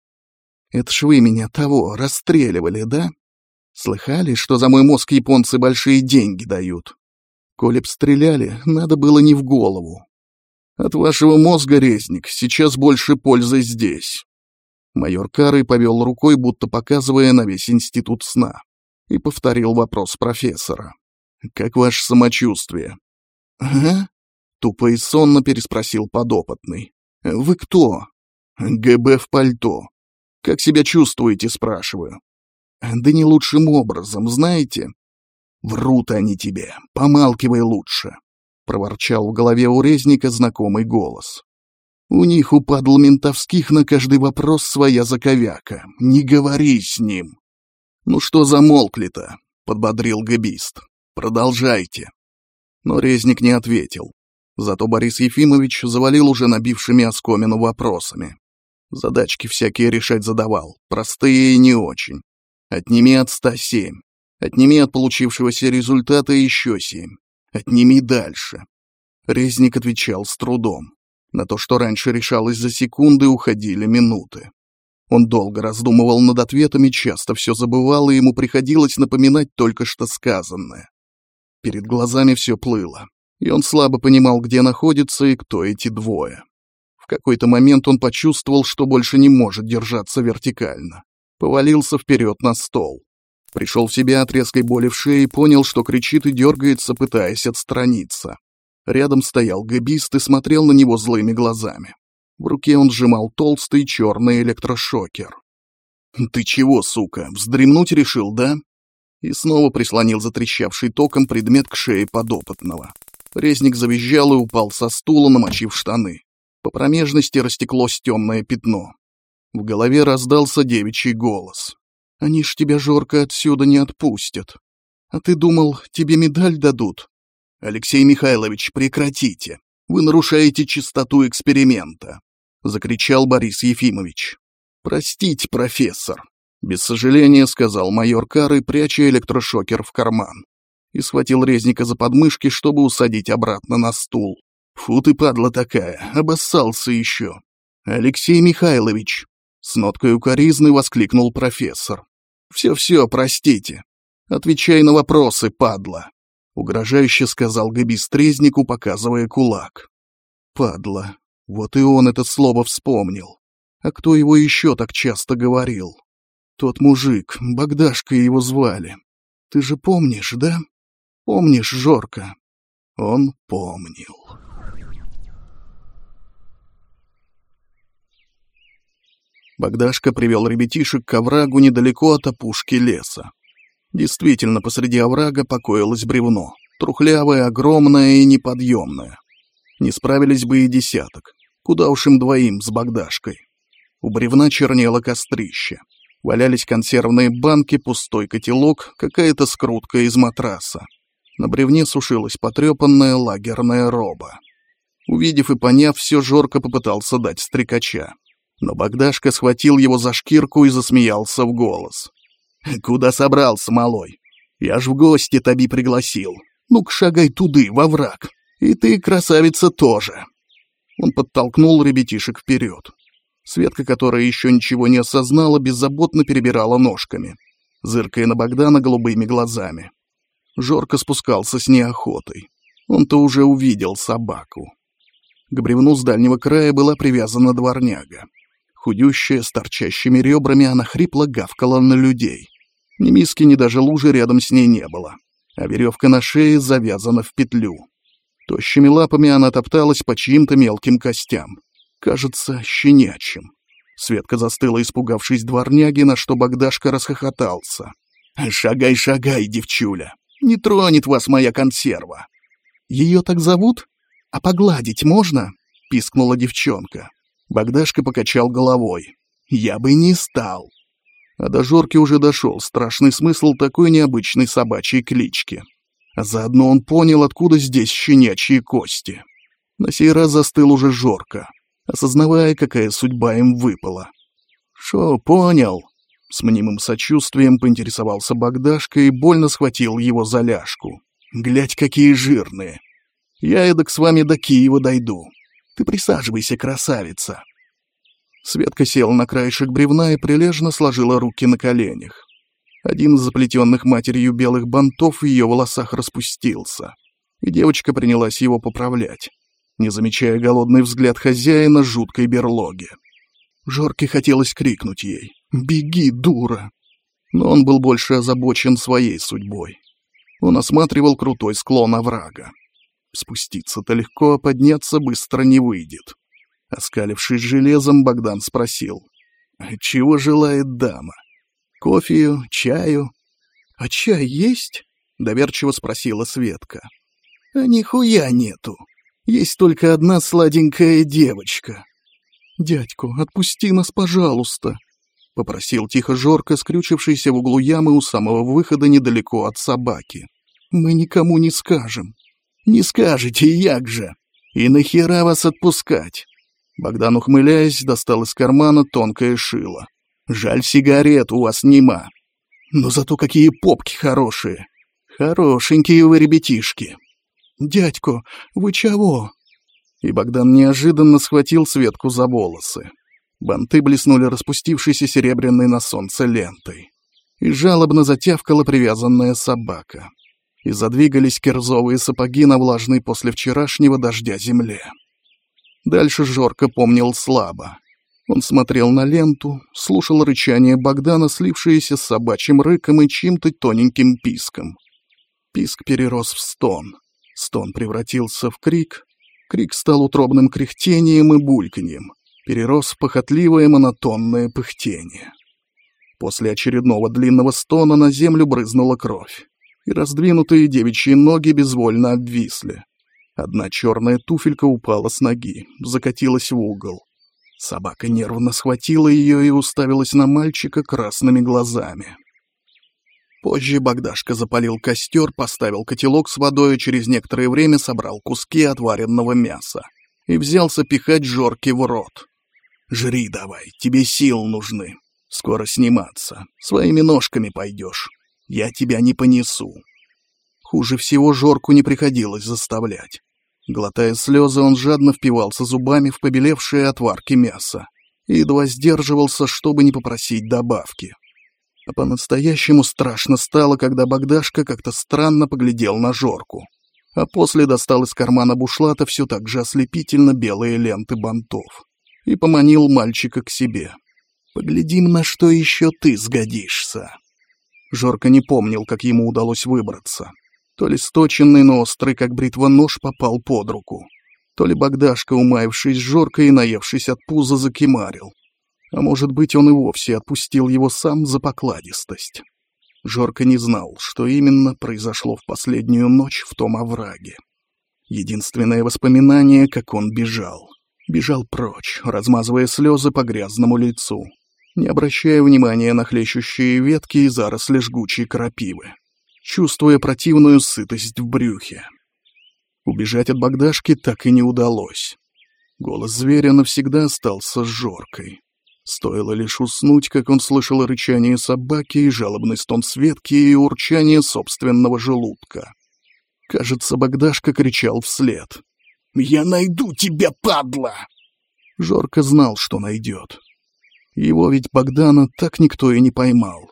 S1: Это ж вы меня того расстреливали, да? Слыхали, что за мой мозг японцы большие деньги дают? Коли б стреляли, надо было не в голову. От вашего мозга, резник, сейчас больше пользы здесь. Майор Кары повел рукой, будто показывая на весь институт сна, и повторил вопрос профессора. «Как ваше самочувствие?» «Ага?» — тупо и сонно переспросил подопытный. «Вы кто?» «ГБ в пальто. «Как себя чувствуете?» — спрашиваю. Да не лучшим образом, знаете? Врут они тебе, помалкивай лучше, — проворчал в голове у резника знакомый голос. У них, у падл ментовских, на каждый вопрос своя заковяка. Не говори с ним. Ну что замолкли-то? — подбодрил габист. Продолжайте. Но резник не ответил. Зато Борис Ефимович завалил уже набившими оскомину вопросами. Задачки всякие решать задавал, простые и не очень. Отними от ста семь. Отними от получившегося результата еще семь. Отними дальше. Резник отвечал с трудом. На то, что раньше решалось за секунды, уходили минуты. Он долго раздумывал над ответами, часто все забывал, и ему приходилось напоминать только что сказанное. Перед глазами все плыло, и он слабо понимал, где находится и кто эти двое. Какой-то момент он почувствовал, что больше не может держаться вертикально. Повалился вперед на стол. Пришел в себя от резкой боли в шее и понял, что кричит и дергается, пытаясь отстраниться. Рядом стоял габист и смотрел на него злыми глазами. В руке он сжимал толстый черный электрошокер. «Ты чего, сука, вздремнуть решил, да?» И снова прислонил затрещавший током предмет к шее подопытного. Резник завизжал и упал со стула, намочив штаны. По промежности растеклось темное пятно. В голове раздался девичий голос. «Они ж тебя, Жорка, отсюда не отпустят. А ты думал, тебе медаль дадут? «Алексей Михайлович, прекратите! Вы нарушаете чистоту эксперимента!» — закричал Борис Ефимович. «Простите, профессор!» — без сожаления сказал майор Кары, пряча электрошокер в карман. И схватил резника за подмышки, чтобы усадить обратно на стул. «Фу ты, падла такая, обоссался еще!» «Алексей Михайлович!» — с ноткой укоризны воскликнул профессор. «Все-все, простите. Отвечай на вопросы, падла!» — угрожающе сказал Габист резнику, показывая кулак. «Падла. Вот и он это слово вспомнил. А кто его еще так часто говорил? Тот мужик, Богдашка его звали. Ты же помнишь, да? Помнишь, Жорка?» Он помнил. Богдашка привел ребятишек к оврагу недалеко от опушки леса. Действительно, посреди оврага покоилось бревно. Трухлявое, огромное и неподъемное. Не справились бы и десяток. Куда уж им двоим с Богдашкой. У бревна чернело кострище. Валялись консервные банки, пустой котелок, какая-то скрутка из матраса. На бревне сушилась потрепанная лагерная роба. Увидев и поняв, все Жорко попытался дать стрекача. Но Богдашка схватил его за шкирку и засмеялся в голос. «Куда собрался, малой? Я ж в гости таби пригласил. Ну-ка шагай туды, во враг. И ты, красавица, тоже». Он подтолкнул ребятишек вперед. Светка, которая еще ничего не осознала, беззаботно перебирала ножками, зыркая на Богдана голубыми глазами. Жорко спускался с неохотой. Он-то уже увидел собаку. К бревну с дальнего края была привязана дворняга. Худющая, с торчащими ребрами, она хрипло гавкала на людей. Ни миски, ни даже лужи рядом с ней не было, а веревка на шее завязана в петлю. Тощими лапами она топталась по чьим-то мелким костям. Кажется, щенячьим. Светка застыла, испугавшись дворняги, на что Богдашка расхохотался. «Шагай, шагай, девчуля! Не тронет вас моя консерва!» «Ее так зовут? А погладить можно?» — пискнула девчонка. Богдашка покачал головой. «Я бы не стал!» А до Жорки уже дошел страшный смысл такой необычной собачьей клички. А заодно он понял, откуда здесь щенячьи кости. На сей раз застыл уже Жорка, осознавая, какая судьба им выпала. «Шо, понял?» С мнимым сочувствием поинтересовался Богдашка и больно схватил его за ляжку. «Глядь, какие жирные! Я эдак с вами до Киева дойду. Ты присаживайся, красавица!» Светка села на краешек бревна и прилежно сложила руки на коленях. Один из заплетенных матерью белых бантов в ее волосах распустился, и девочка принялась его поправлять, не замечая голодный взгляд хозяина жуткой берлоги. Жорке хотелось крикнуть ей «Беги, дура!», но он был больше озабочен своей судьбой. Он осматривал крутой склон оврага. Спуститься-то легко, а подняться быстро не выйдет. Оскалившись железом, Богдан спросил. «Чего желает дама?» Кофею, чаю. А чай есть? Доверчиво спросила Светка. А нихуя нету. Есть только одна сладенькая девочка. «Дядьку, отпусти нас, пожалуйста», — попросил тихо Жорка, скрючившийся в углу ямы у самого выхода недалеко от собаки. «Мы никому не скажем». «Не скажете, як же? И нахера вас отпускать?» Богдан, ухмыляясь, достал из кармана тонкое шило. «Жаль, сигарет у вас нема. Но зато какие попки хорошие. Хорошенькие вы ребятишки».
S2: «Дядько, вы чего?»
S1: И Богдан неожиданно схватил Светку за волосы. Банты блеснули распустившейся серебряной на солнце лентой. И жалобно затявкала привязанная собака. И задвигались кирзовые сапоги на влажной после вчерашнего дождя земле. Дальше Жорко помнил слабо. Он смотрел на ленту, слушал рычание Богдана, слившееся с собачьим рыком и чьим-то тоненьким писком. Писк перерос в стон. Стон превратился в крик. Крик стал утробным кряхтением и бульканьем. Перерос в похотливое монотонное пыхтение. После очередного длинного стона на землю брызнула кровь, и раздвинутые девичьи ноги безвольно обвисли. Одна черная туфелька упала с ноги, закатилась в угол. Собака нервно схватила ее и уставилась на мальчика красными глазами. Позже Богдашка запалил костер, поставил котелок с водой и через некоторое время собрал куски отваренного мяса и взялся пихать жорки в рот. «Жри давай, тебе сил нужны. Скоро сниматься. Своими ножками пойдешь. Я тебя не понесу». Хуже всего Жорку не приходилось заставлять. Глотая слезы, он жадно впивался зубами в побелевшие отварки мяса и едва сдерживался, чтобы не попросить добавки. А по-настоящему страшно стало, когда Богдашка как-то странно поглядел на Жорку, а после достал из кармана бушлата все так же ослепительно белые ленты бантов и поманил мальчика к себе. «Поглядим, на что еще ты сгодишься». Жорка не помнил, как ему удалось выбраться. То ли сточенный, но острый, как бритва нож, попал под руку. То ли Богдашка, умаившись Жоркой и наевшись от пуза, закимарил. А может быть, он и вовсе отпустил его сам за покладистость. Жорка не знал, что именно произошло в последнюю ночь в том овраге. Единственное воспоминание, как он бежал. Бежал прочь, размазывая слезы по грязному лицу, не обращая внимания на хлещущие ветки и заросли жгучей крапивы, чувствуя противную сытость в брюхе. Убежать от Богдашки так и не удалось. Голос зверя навсегда остался Жоркой. Стоило лишь уснуть, как он слышал рычание собаки и жалобный стон Светки и урчание собственного желудка. Кажется, Богдашка кричал вслед. «Я найду тебя, падла!» Жорко знал, что найдет. Его ведь Богдана так никто и не поймал.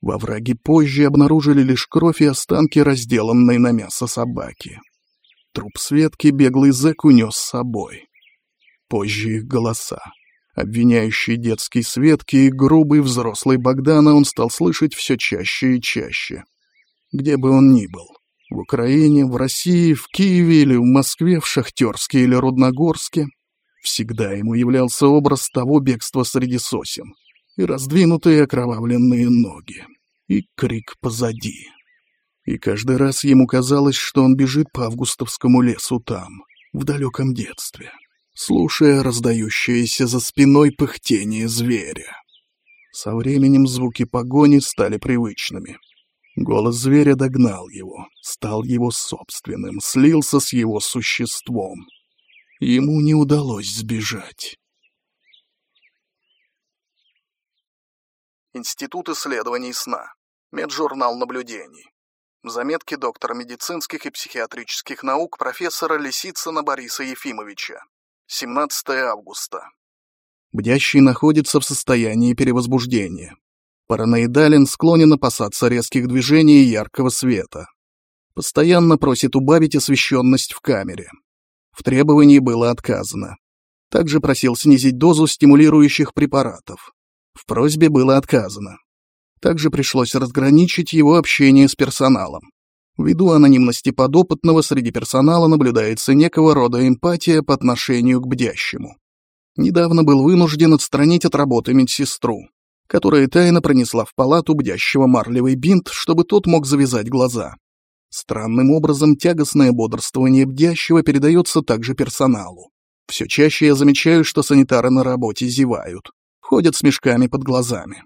S1: Во враге позже обнаружили лишь кровь и останки разделанной на мясо собаки. Труп Светки беглый зэк унес с собой. Позже их голоса. Обвиняющий детский Светки и грубый взрослый Богдана он стал слышать все чаще и чаще. Где бы он ни был. В Украине, в России, в Киеве или в Москве, в Шахтерске или Рудногорске. Всегда ему являлся образ того бегства среди сосен. И раздвинутые окровавленные ноги. И крик позади. И каждый раз ему казалось, что он бежит по августовскому лесу там, в далеком детстве слушая раздающееся за спиной пыхтение зверя. Со временем звуки погони стали привычными. Голос зверя догнал его, стал его собственным, слился с его существом. Ему не удалось сбежать.
S2: Институт исследований сна. Меджурнал наблюдений. Заметки доктора медицинских и психиатрических наук профессора Лисицына Бориса Ефимовича. 17 августа.
S1: Бдящий находится в состоянии перевозбуждения. Параноидален склонен опасаться резких движений и яркого света. Постоянно просит убавить освещенность в камере. В требовании было отказано. Также просил снизить дозу стимулирующих препаратов. В просьбе было отказано. Также пришлось разграничить его общение с персоналом. Ввиду анонимности подопытного среди персонала наблюдается некого рода эмпатия по отношению к бдящему. Недавно был вынужден отстранить от работы медсестру. которая тайно пронесла в палату бдящего марлевый бинт, чтобы тот мог завязать глаза. Странным образом тягостное бодрствование бдящего передается также персоналу. Все чаще я замечаю, что санитары на работе зевают, ходят с мешками под глазами.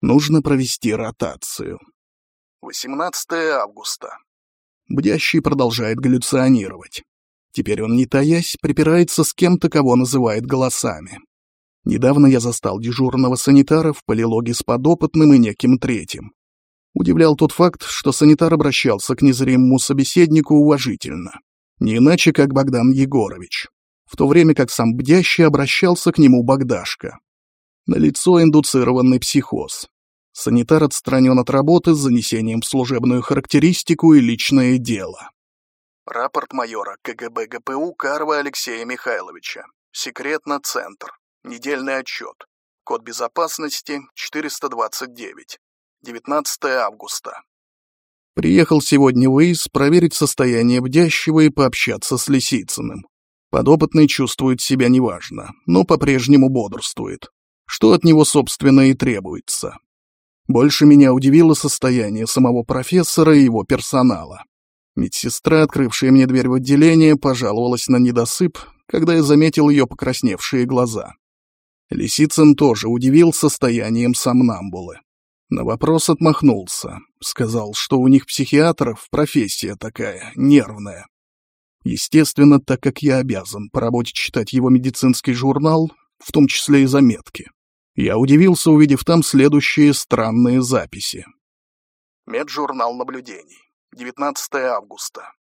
S1: Нужно провести ротацию. 18 августа. Бдящий продолжает галлюционировать. Теперь он, не таясь, припирается с кем-то, кого называет голосами. Недавно я застал дежурного санитара в полилоге с подопытным и неким третьим. Удивлял тот факт, что санитар обращался к незримому собеседнику уважительно. Не иначе, как Богдан Егорович. В то время как сам бдящий обращался к нему Богдашка. На лицо индуцированный психоз. Санитар отстранен от работы с занесением в служебную характеристику и личное дело.
S2: Рапорт майора КГБ ГПУ Карва Алексея Михайловича. Секретно Центр. Недельный отчет. Код безопасности 429. 19 августа.
S1: Приехал сегодня выезд проверить состояние бдящего и пообщаться с Лисицыным. Подопытный чувствует себя неважно, но по-прежнему бодрствует. Что от него, собственно, и требуется. Больше меня удивило состояние самого профессора и его персонала. Медсестра, открывшая мне дверь в отделение, пожаловалась на недосып, когда я заметил ее покрасневшие глаза. Лисицын тоже удивил состоянием сомнамбулы. На вопрос отмахнулся. Сказал, что у них психиатров профессия такая, нервная. Естественно, так как я обязан по работе читать его медицинский журнал, в том числе и заметки. Я удивился, увидев там следующие странные записи.
S2: Меджурнал наблюдений. 19 августа.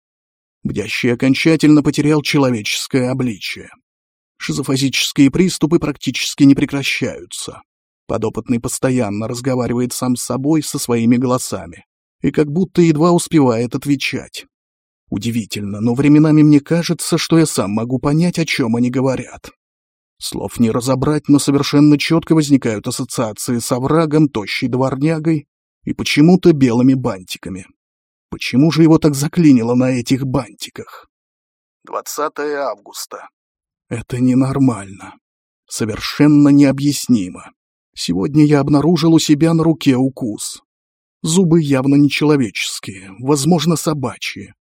S1: Бдящий окончательно потерял человеческое обличие. Шизофазические приступы практически не прекращаются. Подопытный постоянно разговаривает сам с собой со своими голосами и как будто едва успевает отвечать. Удивительно, но временами мне кажется, что я сам могу понять, о чем они говорят. Слов не разобрать, но совершенно четко возникают ассоциации с оврагом, тощей дворнягой и почему-то белыми бантиками. Почему же его так заклинило на этих бантиках?
S2: 20 августа.
S1: Это ненормально. Совершенно необъяснимо. Сегодня я обнаружил у себя на руке укус. Зубы явно нечеловеческие, возможно, собачьи.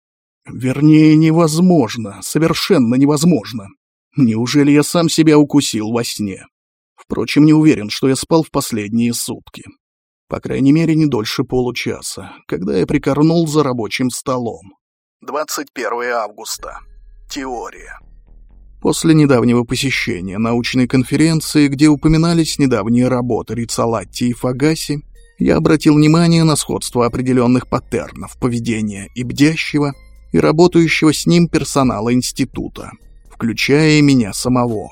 S1: Вернее, невозможно, совершенно невозможно. Неужели я сам себя укусил во сне? Впрочем, не уверен, что я спал в последние сутки. По крайней мере, не дольше получаса, когда я прикорнул за рабочим столом.
S2: 21 августа. Теория.
S1: После недавнего посещения научной конференции, где упоминались недавние работы Рицалатти и Фагаси, я обратил внимание на сходство определенных паттернов поведения и бдящего, и работающего с ним персонала института, включая и меня самого.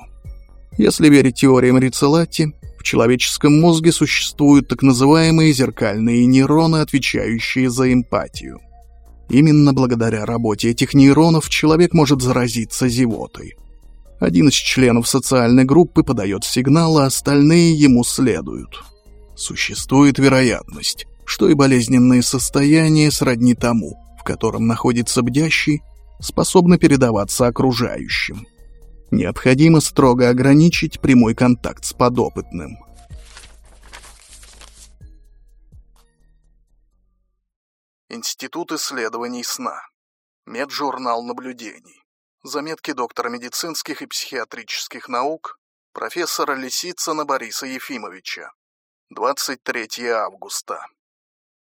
S1: Если верить теориям Рицелатти, в человеческом мозге существуют так называемые зеркальные нейроны, отвечающие за эмпатию. Именно благодаря работе этих нейронов человек может заразиться зевотой – один из членов социальной группы подает сигнал, а остальные ему следуют. Существует вероятность, что и болезненные состояния сродни тому, в котором находится бдящий, способны передаваться окружающим. Необходимо строго ограничить прямой контакт с подопытным.
S2: Институт исследований сна. Меджурнал наблюдений. Заметки доктора медицинских и психиатрических наук профессора Лисицына Бориса Ефимовича. 23 августа.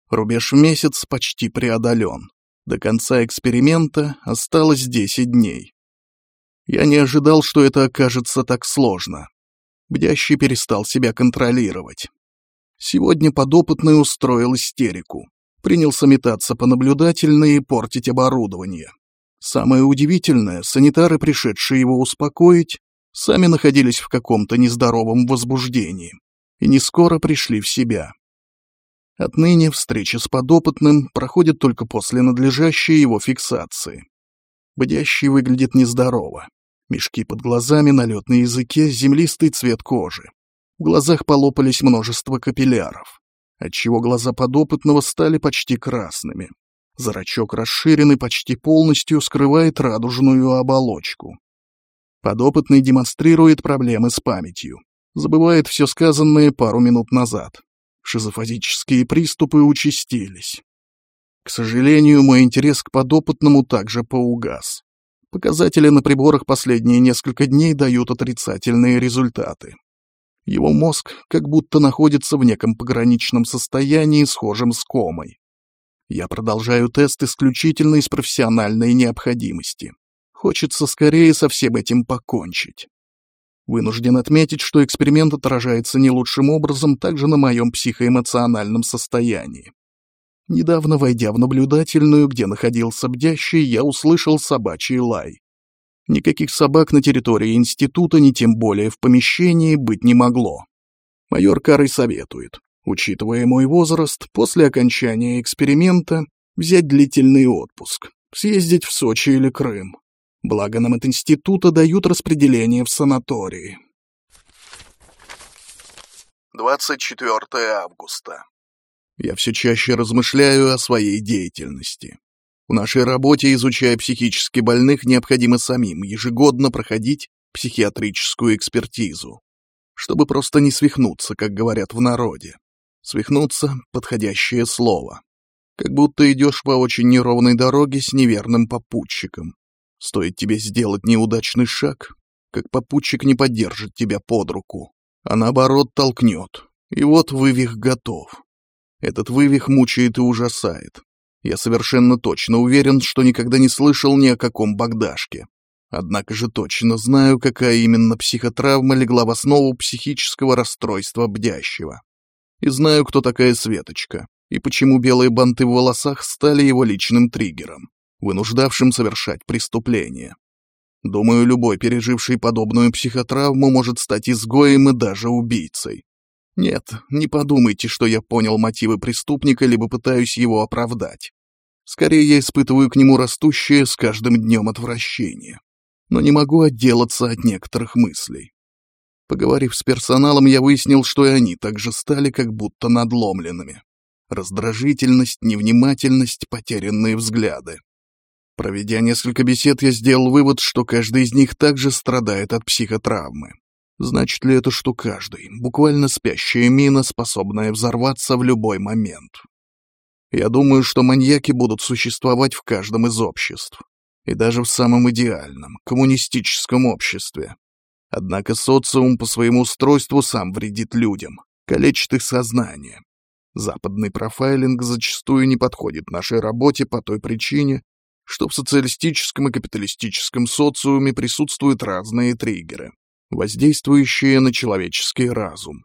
S1: Рубеж в месяц почти преодолен. До конца эксперимента осталось 10 дней. Я не ожидал, что это окажется так сложно. Бдящий перестал себя контролировать. Сегодня подопытный устроил истерику. Принялся метаться по наблюдательной и портить оборудование. Самое удивительное, санитары, пришедшие его успокоить, сами находились в каком-то нездоровом возбуждении и не скоро пришли в себя. Отныне встреча с подопытным проходит только после надлежащей его фиксации. Бодящий выглядит нездорово. Мешки под глазами, налет на языке, землистый цвет кожи. В глазах полопались множество капилляров, отчего глаза подопытного стали почти красными. Зрачок расширенный почти полностью скрывает радужную оболочку. Подопытный демонстрирует проблемы с памятью. Забывает все сказанное пару минут назад. Шизофазические приступы участились. К сожалению, мой интерес к подопытному также поугас. Показатели на приборах последние несколько дней дают отрицательные результаты. Его мозг как будто находится в неком пограничном состоянии, схожем с комой. Я продолжаю тест исключительно из профессиональной необходимости. Хочется скорее со всем этим покончить. Вынужден отметить, что эксперимент отражается не лучшим образом также на моем психоэмоциональном состоянии. Недавно, войдя в наблюдательную, где находился бдящий, я услышал собачий лай. Никаких собак на территории института, ни тем более в помещении, быть не могло. Майор Карый советует, учитывая мой возраст, после окончания эксперимента взять длительный отпуск, съездить в Сочи или Крым. Благо нам от института дают распределение в санатории.
S2: 24 августа.
S1: Я все чаще размышляю о своей деятельности. В нашей работе, изучая психически больных, необходимо самим ежегодно проходить психиатрическую экспертизу, чтобы просто не свихнуться, как говорят в народе. Свихнуться — подходящее слово. Как будто идешь по очень неровной дороге с неверным попутчиком. Стоит тебе сделать неудачный шаг, как попутчик не поддержит тебя под руку, а наоборот толкнет. И вот вывих готов. Этот вывих мучает и ужасает. Я совершенно точно уверен, что никогда не слышал ни о каком Богдашке. Однако же точно знаю, какая именно психотравма легла в основу психического расстройства бдящего. И знаю, кто такая Светочка, и почему белые банты в волосах стали его личным триггером, вынуждавшим совершать преступление. Думаю, любой переживший подобную психотравму может стать изгоем и даже убийцей. Нет, не подумайте, что я понял мотивы преступника, либо пытаюсь его оправдать. Скорее, я испытываю к нему растущее с каждым днем отвращение. Но не могу отделаться от некоторых мыслей. Поговорив с персоналом, я выяснил, что и они также стали как будто надломленными. Раздражительность, невнимательность, потерянные взгляды. Проведя несколько бесед, я сделал вывод, что каждый из них также страдает от психотравмы. Значит ли это, что каждый, буквально спящая мина, способная взорваться в любой момент? Я думаю, что маньяки будут существовать в каждом из обществ. И даже в самом идеальном, коммунистическом обществе. Однако социум по своему устройству сам вредит людям, калечит их сознание. Западный профайлинг зачастую не подходит нашей работе по той причине, что в социалистическом и капиталистическом социуме присутствуют разные триггеры воздействующие на человеческий разум.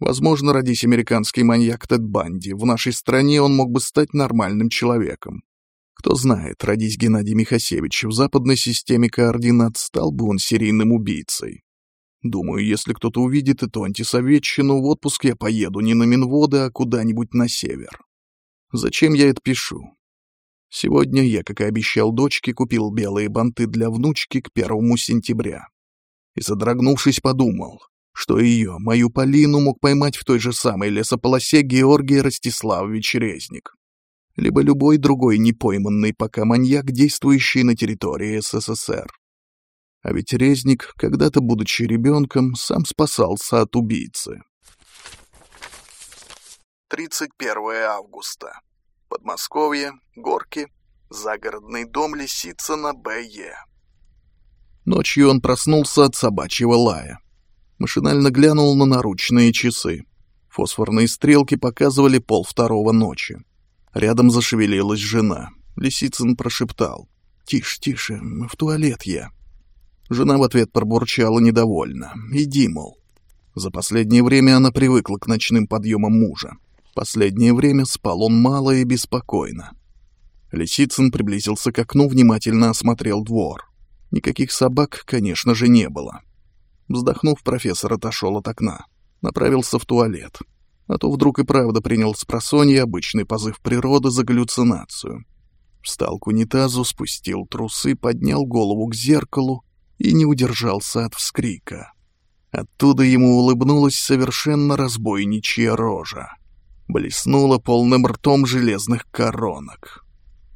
S1: Возможно, родись американский маньяк Тед Банди, в нашей стране он мог бы стать нормальным человеком. Кто знает, родись Геннадий Михасевич, в западной системе координат стал бы он серийным убийцей. Думаю, если кто-то увидит эту антисоветчину, в отпуск я поеду не на Минводы, а куда-нибудь на север. Зачем я это пишу? Сегодня я, как и обещал дочке, купил белые банты для внучки к первому сентября и, содрогнувшись, подумал, что ее, мою Полину, мог поймать в той же самой лесополосе Георгий Ростиславович Резник, либо любой другой непойманный пока маньяк, действующий на территории СССР. А ведь Резник, когда-то будучи ребенком, сам спасался от убийцы.
S2: 31 августа. Подмосковье, Горки, загородный дом Лисицына Б.Е.
S1: Ночью он проснулся от собачьего лая. Машинально глянул на наручные часы. Фосфорные стрелки показывали пол второго ночи. Рядом зашевелилась жена. Лисицын прошептал. «Тише, тише, в туалет я». Жена в ответ пробурчала недовольно. «Иди, мол». За последнее время она привыкла к ночным подъемам мужа. Последнее время спал он мало и беспокойно. Лисицын приблизился к окну, внимательно осмотрел двор. Никаких собак, конечно же, не было. Вздохнув, профессор отошел от окна. Направился в туалет. А то вдруг и правда принял с просонья обычный позыв природы за галлюцинацию. Встал к унитазу, спустил трусы, поднял голову к зеркалу и не удержался от вскрика. Оттуда ему улыбнулась совершенно разбойничья рожа. Блеснула полным ртом железных коронок.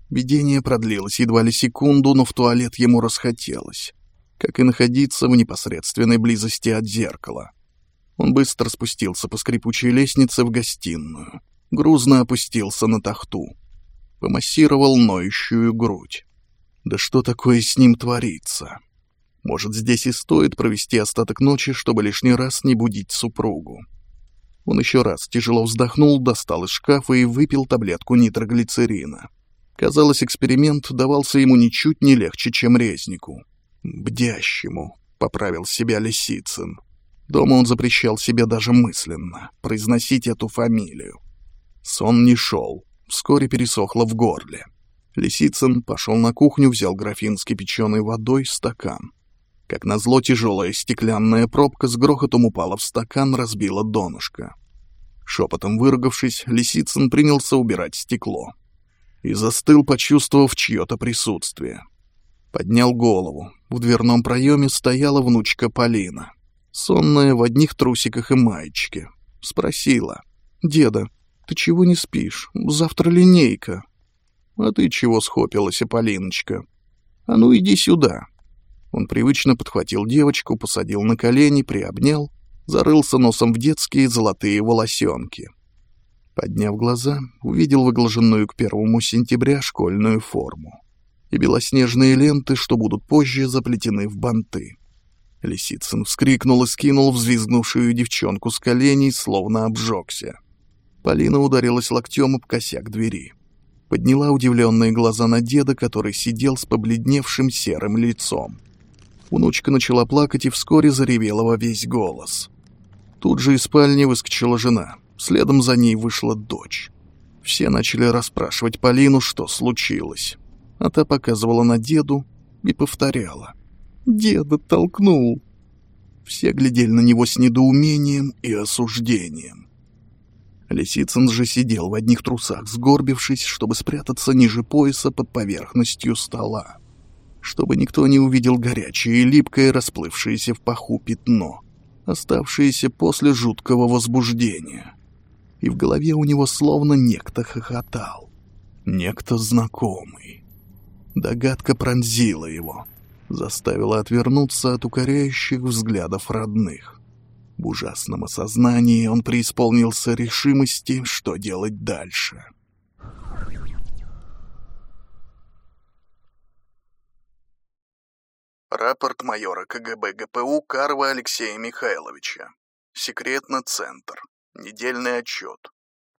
S1: Видение продлилось едва ли секунду, но в туалет ему расхотелось, как и находиться в непосредственной близости от зеркала. Он быстро спустился по скрипучей лестнице в гостиную, грузно опустился на тахту, помассировал ноющую грудь. Да что такое с ним творится? Может, здесь и стоит провести остаток ночи, чтобы лишний раз не будить супругу. Он еще раз тяжело вздохнул, достал из шкафа и выпил таблетку нитроглицерина. Казалось, эксперимент давался ему ничуть не легче, чем резнику. «Бдящему», — поправил себя Лисицын. Дома он запрещал себе даже мысленно произносить эту фамилию. Сон не шел, вскоре пересохло в горле. Лисицын пошел на кухню, взял графин с кипяченой водой, стакан. Как назло, тяжелая стеклянная пробка с грохотом упала в стакан, разбила донышко. Шепотом выругавшись, Лисицын принялся убирать стекло. И застыл, почувствовав чье-то присутствие. Поднял голову. В дверном проеме стояла внучка Полина. Сонная в одних трусиках и маечке. Спросила. «Деда, ты чего не спишь? Завтра линейка». «А ты чего схопилась, Полиночка?» «А ну иди сюда». Он привычно подхватил девочку, посадил на колени, приобнял, зарылся носом в детские золотые волосенки. Подняв глаза, увидел выглаженную к первому сентября школьную форму и белоснежные ленты, что будут позже заплетены в банты. Лисицын вскрикнул и скинул взвизгнувшую девчонку с коленей, словно обжегся. Полина ударилась локтем об косяк двери. Подняла удивленные глаза на деда, который сидел с побледневшим серым лицом. Внучка начала плакать и вскоре заревела во весь голос. Тут же из спальни выскочила жена. Следом за ней вышла дочь. Все начали расспрашивать Полину, что случилось. А та показывала на деду и повторяла. «Деда толкнул». Все глядели на него с недоумением и осуждением. Лисицын же сидел в одних трусах, сгорбившись, чтобы спрятаться ниже пояса под поверхностью стола, чтобы никто не увидел горячее и липкое, расплывшееся в паху пятно, оставшееся после жуткого возбуждения и в голове у него словно некто хохотал. Некто знакомый. Догадка пронзила его, заставила отвернуться от укоряющих взглядов родных. В ужасном осознании он преисполнился решимости, что делать дальше.
S2: Рапорт майора КГБ ГПУ Карва Алексея Михайловича. Секретно центр. Недельный отчет.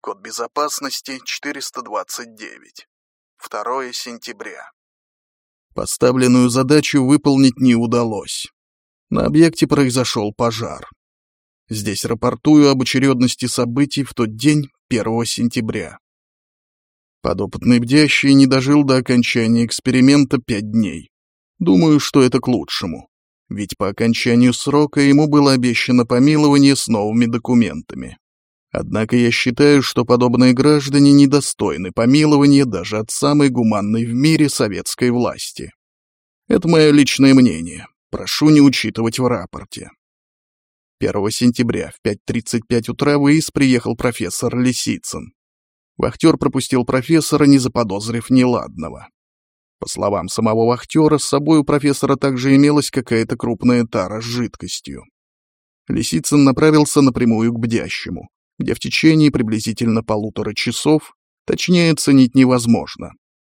S2: Код безопасности 429. 2 сентября.
S1: Поставленную задачу выполнить не удалось. На объекте произошел пожар. Здесь рапортую об очередности событий в тот день, 1 сентября. Подопытный бдящий не дожил до окончания эксперимента пять дней. Думаю, что это к лучшему. Ведь по окончанию срока ему было обещано помилование с новыми документами. Однако я считаю, что подобные граждане недостойны помилования даже от самой гуманной в мире советской власти. Это мое личное мнение. Прошу не учитывать в рапорте. 1 сентября в 5.35 утра в ИИС приехал профессор Лисицын. Вахтер пропустил профессора, не заподозрив неладного. По словам самого вахтера, с собой у профессора также имелась какая-то крупная тара с жидкостью. Лисицын направился напрямую к бдящему где в течение приблизительно полутора часов, точнее оценить невозможно,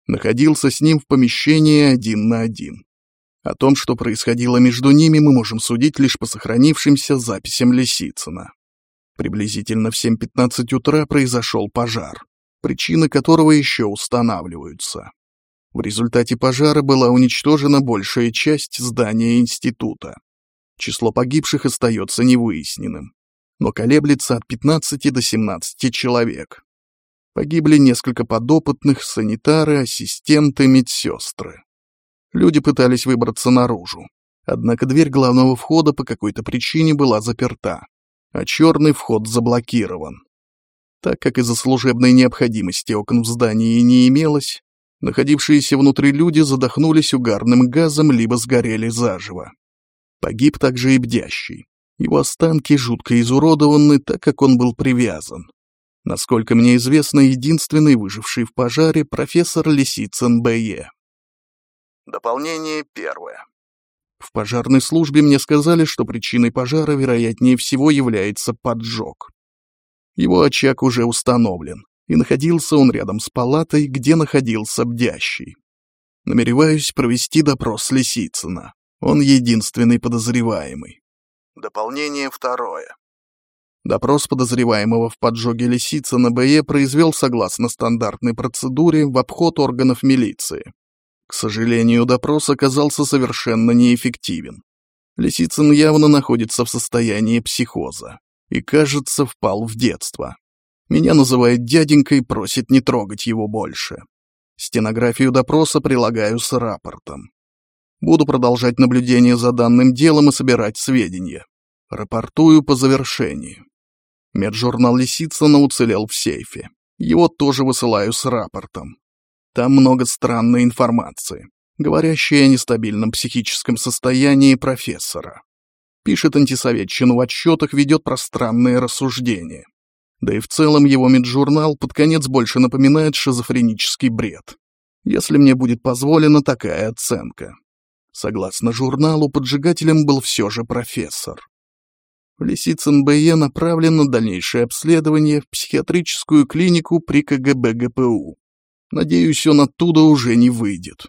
S1: находился с ним в помещении один на один. О том, что происходило между ними, мы можем судить лишь по сохранившимся записям Лисицына. Приблизительно в 7.15 утра произошел пожар, причины которого еще устанавливаются. В результате пожара была уничтожена большая часть здания института. Число погибших остается невыясненным но колеблется от 15 до 17 человек. Погибли несколько подопытных, санитары, ассистенты, медсестры. Люди пытались выбраться наружу. Однако дверь главного входа по какой-то причине была заперта, а черный вход заблокирован. Так как из-за служебной необходимости окон в здании не имелось, находившиеся внутри люди задохнулись угарным газом либо сгорели заживо. Погиб также и бдящий. Его останки жутко изуродованы, так как он был привязан. Насколько мне известно, единственный выживший в пожаре профессор Лисицын Б.Е.
S2: Дополнение первое.
S1: В пожарной службе мне сказали, что причиной пожара, вероятнее всего, является поджог. Его очаг уже установлен, и находился он рядом с палатой, где находился бдящий. Намереваюсь провести допрос Лисицына. Он единственный подозреваемый.
S2: Дополнение второе.
S1: Допрос подозреваемого в поджоге Лисицына Б.Е. произвел согласно стандартной процедуре в обход органов милиции. К сожалению, допрос оказался совершенно неэффективен. Лисицын явно находится в состоянии психоза и, кажется, впал в детство. Меня называет дяденькой и просит не трогать его больше. Стенографию допроса прилагаю с рапортом. Буду продолжать наблюдение за данным делом и собирать сведения. Рапортую по завершении. Меджурнал Лисицына уцелел в сейфе. Его тоже высылаю с рапортом. Там много странной информации, говорящей о нестабильном психическом состоянии профессора. Пишет антисоветчину в отчетах, ведет пространные рассуждения. Да и в целом его меджурнал под конец больше напоминает шизофренический бред. Если мне будет позволена такая оценка. Согласно журналу, поджигателем был все же профессор. Лисицын Б.Е. направлен на дальнейшее обследование в психиатрическую клинику при КГБ ГПУ. Надеюсь, он оттуда уже не выйдет.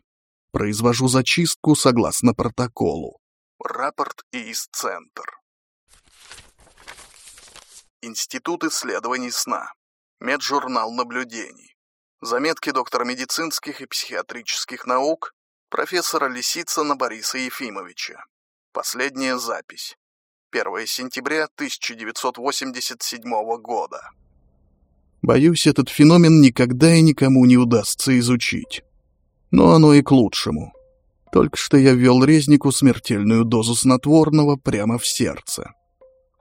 S1: Произвожу зачистку согласно протоколу.
S2: Рапорт ИИС-центр. Институт исследований сна. Меджурнал наблюдений. Заметки доктора медицинских и психиатрических наук профессора Лисицына Бориса Ефимовича. Последняя запись. 1 сентября 1987 года.
S1: Боюсь, этот феномен никогда и никому не удастся изучить. Но оно и к лучшему. Только что я ввел резнику смертельную дозу снотворного прямо в сердце.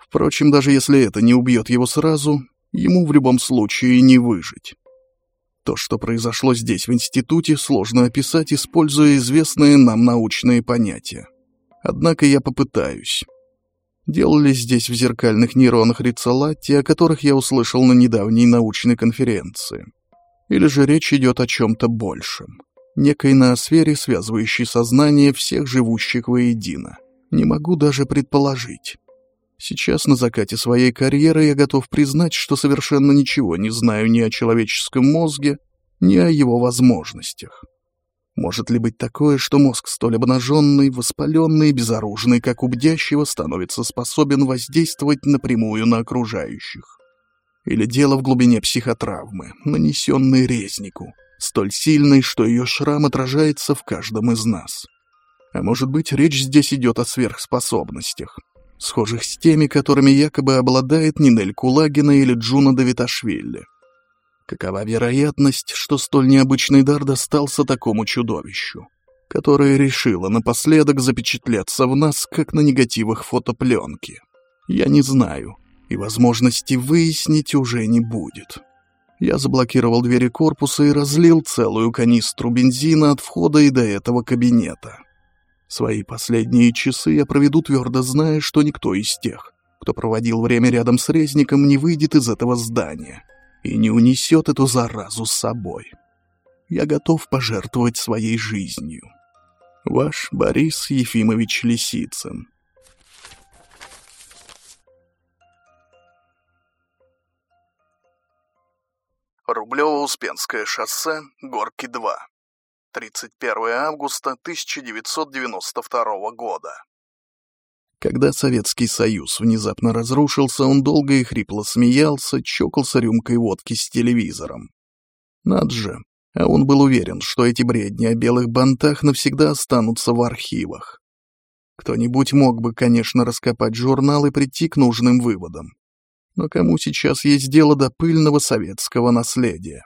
S1: Впрочем, даже если это не убьет его сразу, ему в любом случае не выжить. То, что произошло здесь, в институте, сложно описать, используя известные нам научные понятия. Однако я попытаюсь делали здесь в зеркальных нейронах Рицалати, о которых я услышал на недавней научной конференции. Или же речь идет о чем-то большем, некой ноосфере, связывающей сознание всех живущих воедино. Не могу даже предположить. Сейчас на закате своей карьеры я готов признать, что совершенно ничего не знаю ни о человеческом мозге, ни о его возможностях. Может ли быть такое, что мозг столь обнаженный, воспаленный безоружный, как у бдящего, становится способен воздействовать напрямую на окружающих? Или дело в глубине психотравмы, нанесенной резнику, столь сильной, что ее шрам отражается в каждом из нас? А может быть, речь здесь идет о сверхспособностях, схожих с теми, которыми якобы обладает Нинель Кулагина или Джуна Давиташвили? Какова вероятность, что столь необычный дар достался такому чудовищу, которое решило напоследок запечатлеться в нас, как на негативах фотопленки? Я не знаю, и возможности выяснить уже не будет. Я заблокировал двери корпуса и разлил целую канистру бензина от входа и до этого кабинета. Свои последние часы я проведу твердо зная, что никто из тех, кто проводил время рядом с резником, не выйдет из этого здания — и не унесет эту заразу с собой. Я готов пожертвовать своей жизнью. Ваш Борис Ефимович Лисицын.
S2: Рублево-Успенское шоссе, Горки 2. 31 августа 1992 года.
S1: Когда Советский Союз внезапно разрушился, он долго и хрипло смеялся, чокался рюмкой водки с телевизором. Над же, а он был уверен, что эти бредни о белых бантах навсегда останутся в архивах. Кто-нибудь мог бы, конечно, раскопать журнал и прийти к нужным выводам. Но кому сейчас есть дело до пыльного советского наследия?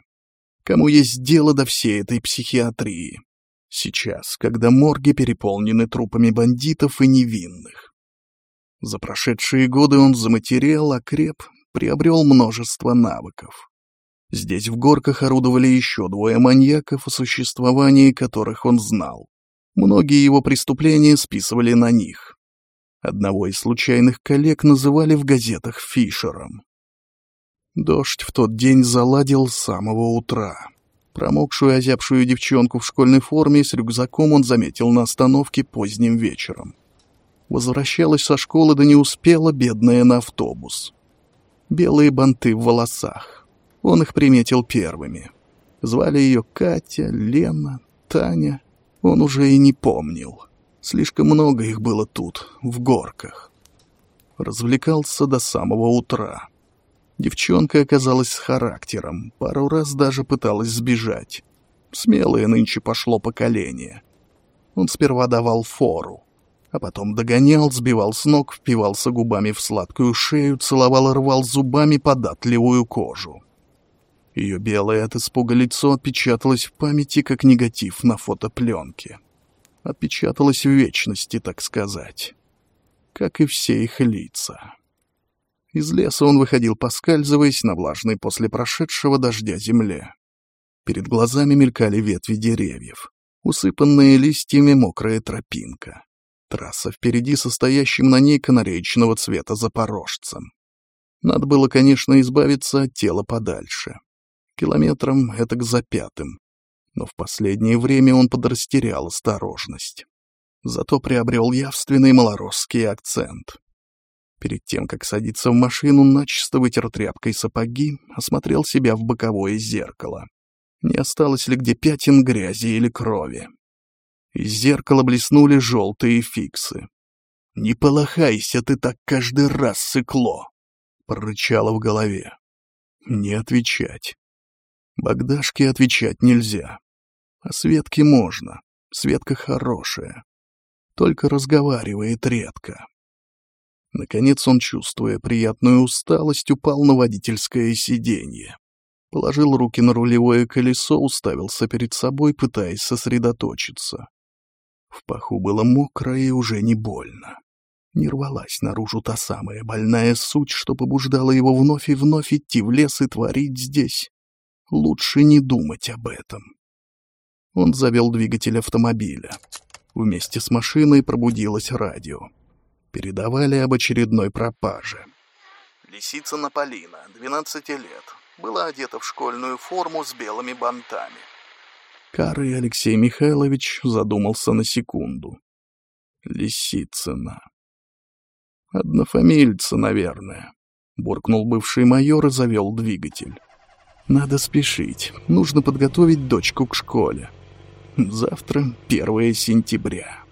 S1: Кому есть дело до всей этой психиатрии? Сейчас, когда морги переполнены трупами бандитов и невинных. За прошедшие годы он заматерел, окреп, приобрел множество навыков. Здесь в горках орудовали еще двое маньяков, о существовании которых он знал. Многие его преступления списывали на них. Одного из случайных коллег называли в газетах Фишером. Дождь в тот день заладил с самого утра. Промокшую, озябшую девчонку в школьной форме с рюкзаком он заметил на остановке поздним вечером. Возвращалась со школы, да не успела, бедная, на автобус. Белые банты в волосах. Он их приметил первыми. Звали ее Катя, Лена, Таня. Он уже и не помнил. Слишком много их было тут, в горках. Развлекался до самого утра. Девчонка оказалась с характером, пару раз даже пыталась сбежать. Смелое нынче пошло поколение. Он сперва давал фору, а потом догонял, сбивал с ног, впивался губами в сладкую шею, целовал и рвал зубами податливую кожу. Ее белое от испуга лицо отпечаталось в памяти, как негатив на фотопленке. Отпечаталось в вечности, так сказать. Как и все их лица. Из леса он выходил, поскальзываясь на влажной после прошедшего дождя земле. Перед глазами мелькали ветви деревьев, усыпанные листьями мокрая тропинка. Трасса впереди состоящим на ней канареечного цвета запорожцем. Надо было, конечно, избавиться от тела подальше. Километром это к за пятым. Но в последнее время он подрастерял осторожность. Зато приобрел явственный малоросский акцент. Перед тем, как садиться в машину, начисто вытер тряпкой сапоги, осмотрел себя в боковое зеркало. Не осталось ли где пятен грязи или крови? Из зеркала блеснули желтые фиксы. «Не полохайся ты так каждый раз, сыкло!» — прорычало в голове. «Не отвечать. Богдашке отвечать нельзя. А Светке можно. Светка хорошая. Только разговаривает редко. Наконец он, чувствуя приятную усталость, упал на водительское сиденье. Положил руки на рулевое колесо, уставился перед собой, пытаясь сосредоточиться. В паху было мокро и уже не больно. Не рвалась наружу та самая больная суть, что побуждала его вновь и вновь идти в лес и творить здесь. Лучше не думать об этом. Он завел двигатель автомобиля. Вместе с машиной пробудилось радио. Передавали об очередной пропаже.
S2: Лисицына Полина, 12 лет, была одета в школьную форму с белыми бантами.
S1: Карый Алексей Михайлович задумался на секунду. Лисицына. Однофамильца, наверное. Буркнул бывший майор и завел двигатель. Надо спешить. Нужно подготовить дочку к школе. Завтра 1 сентября.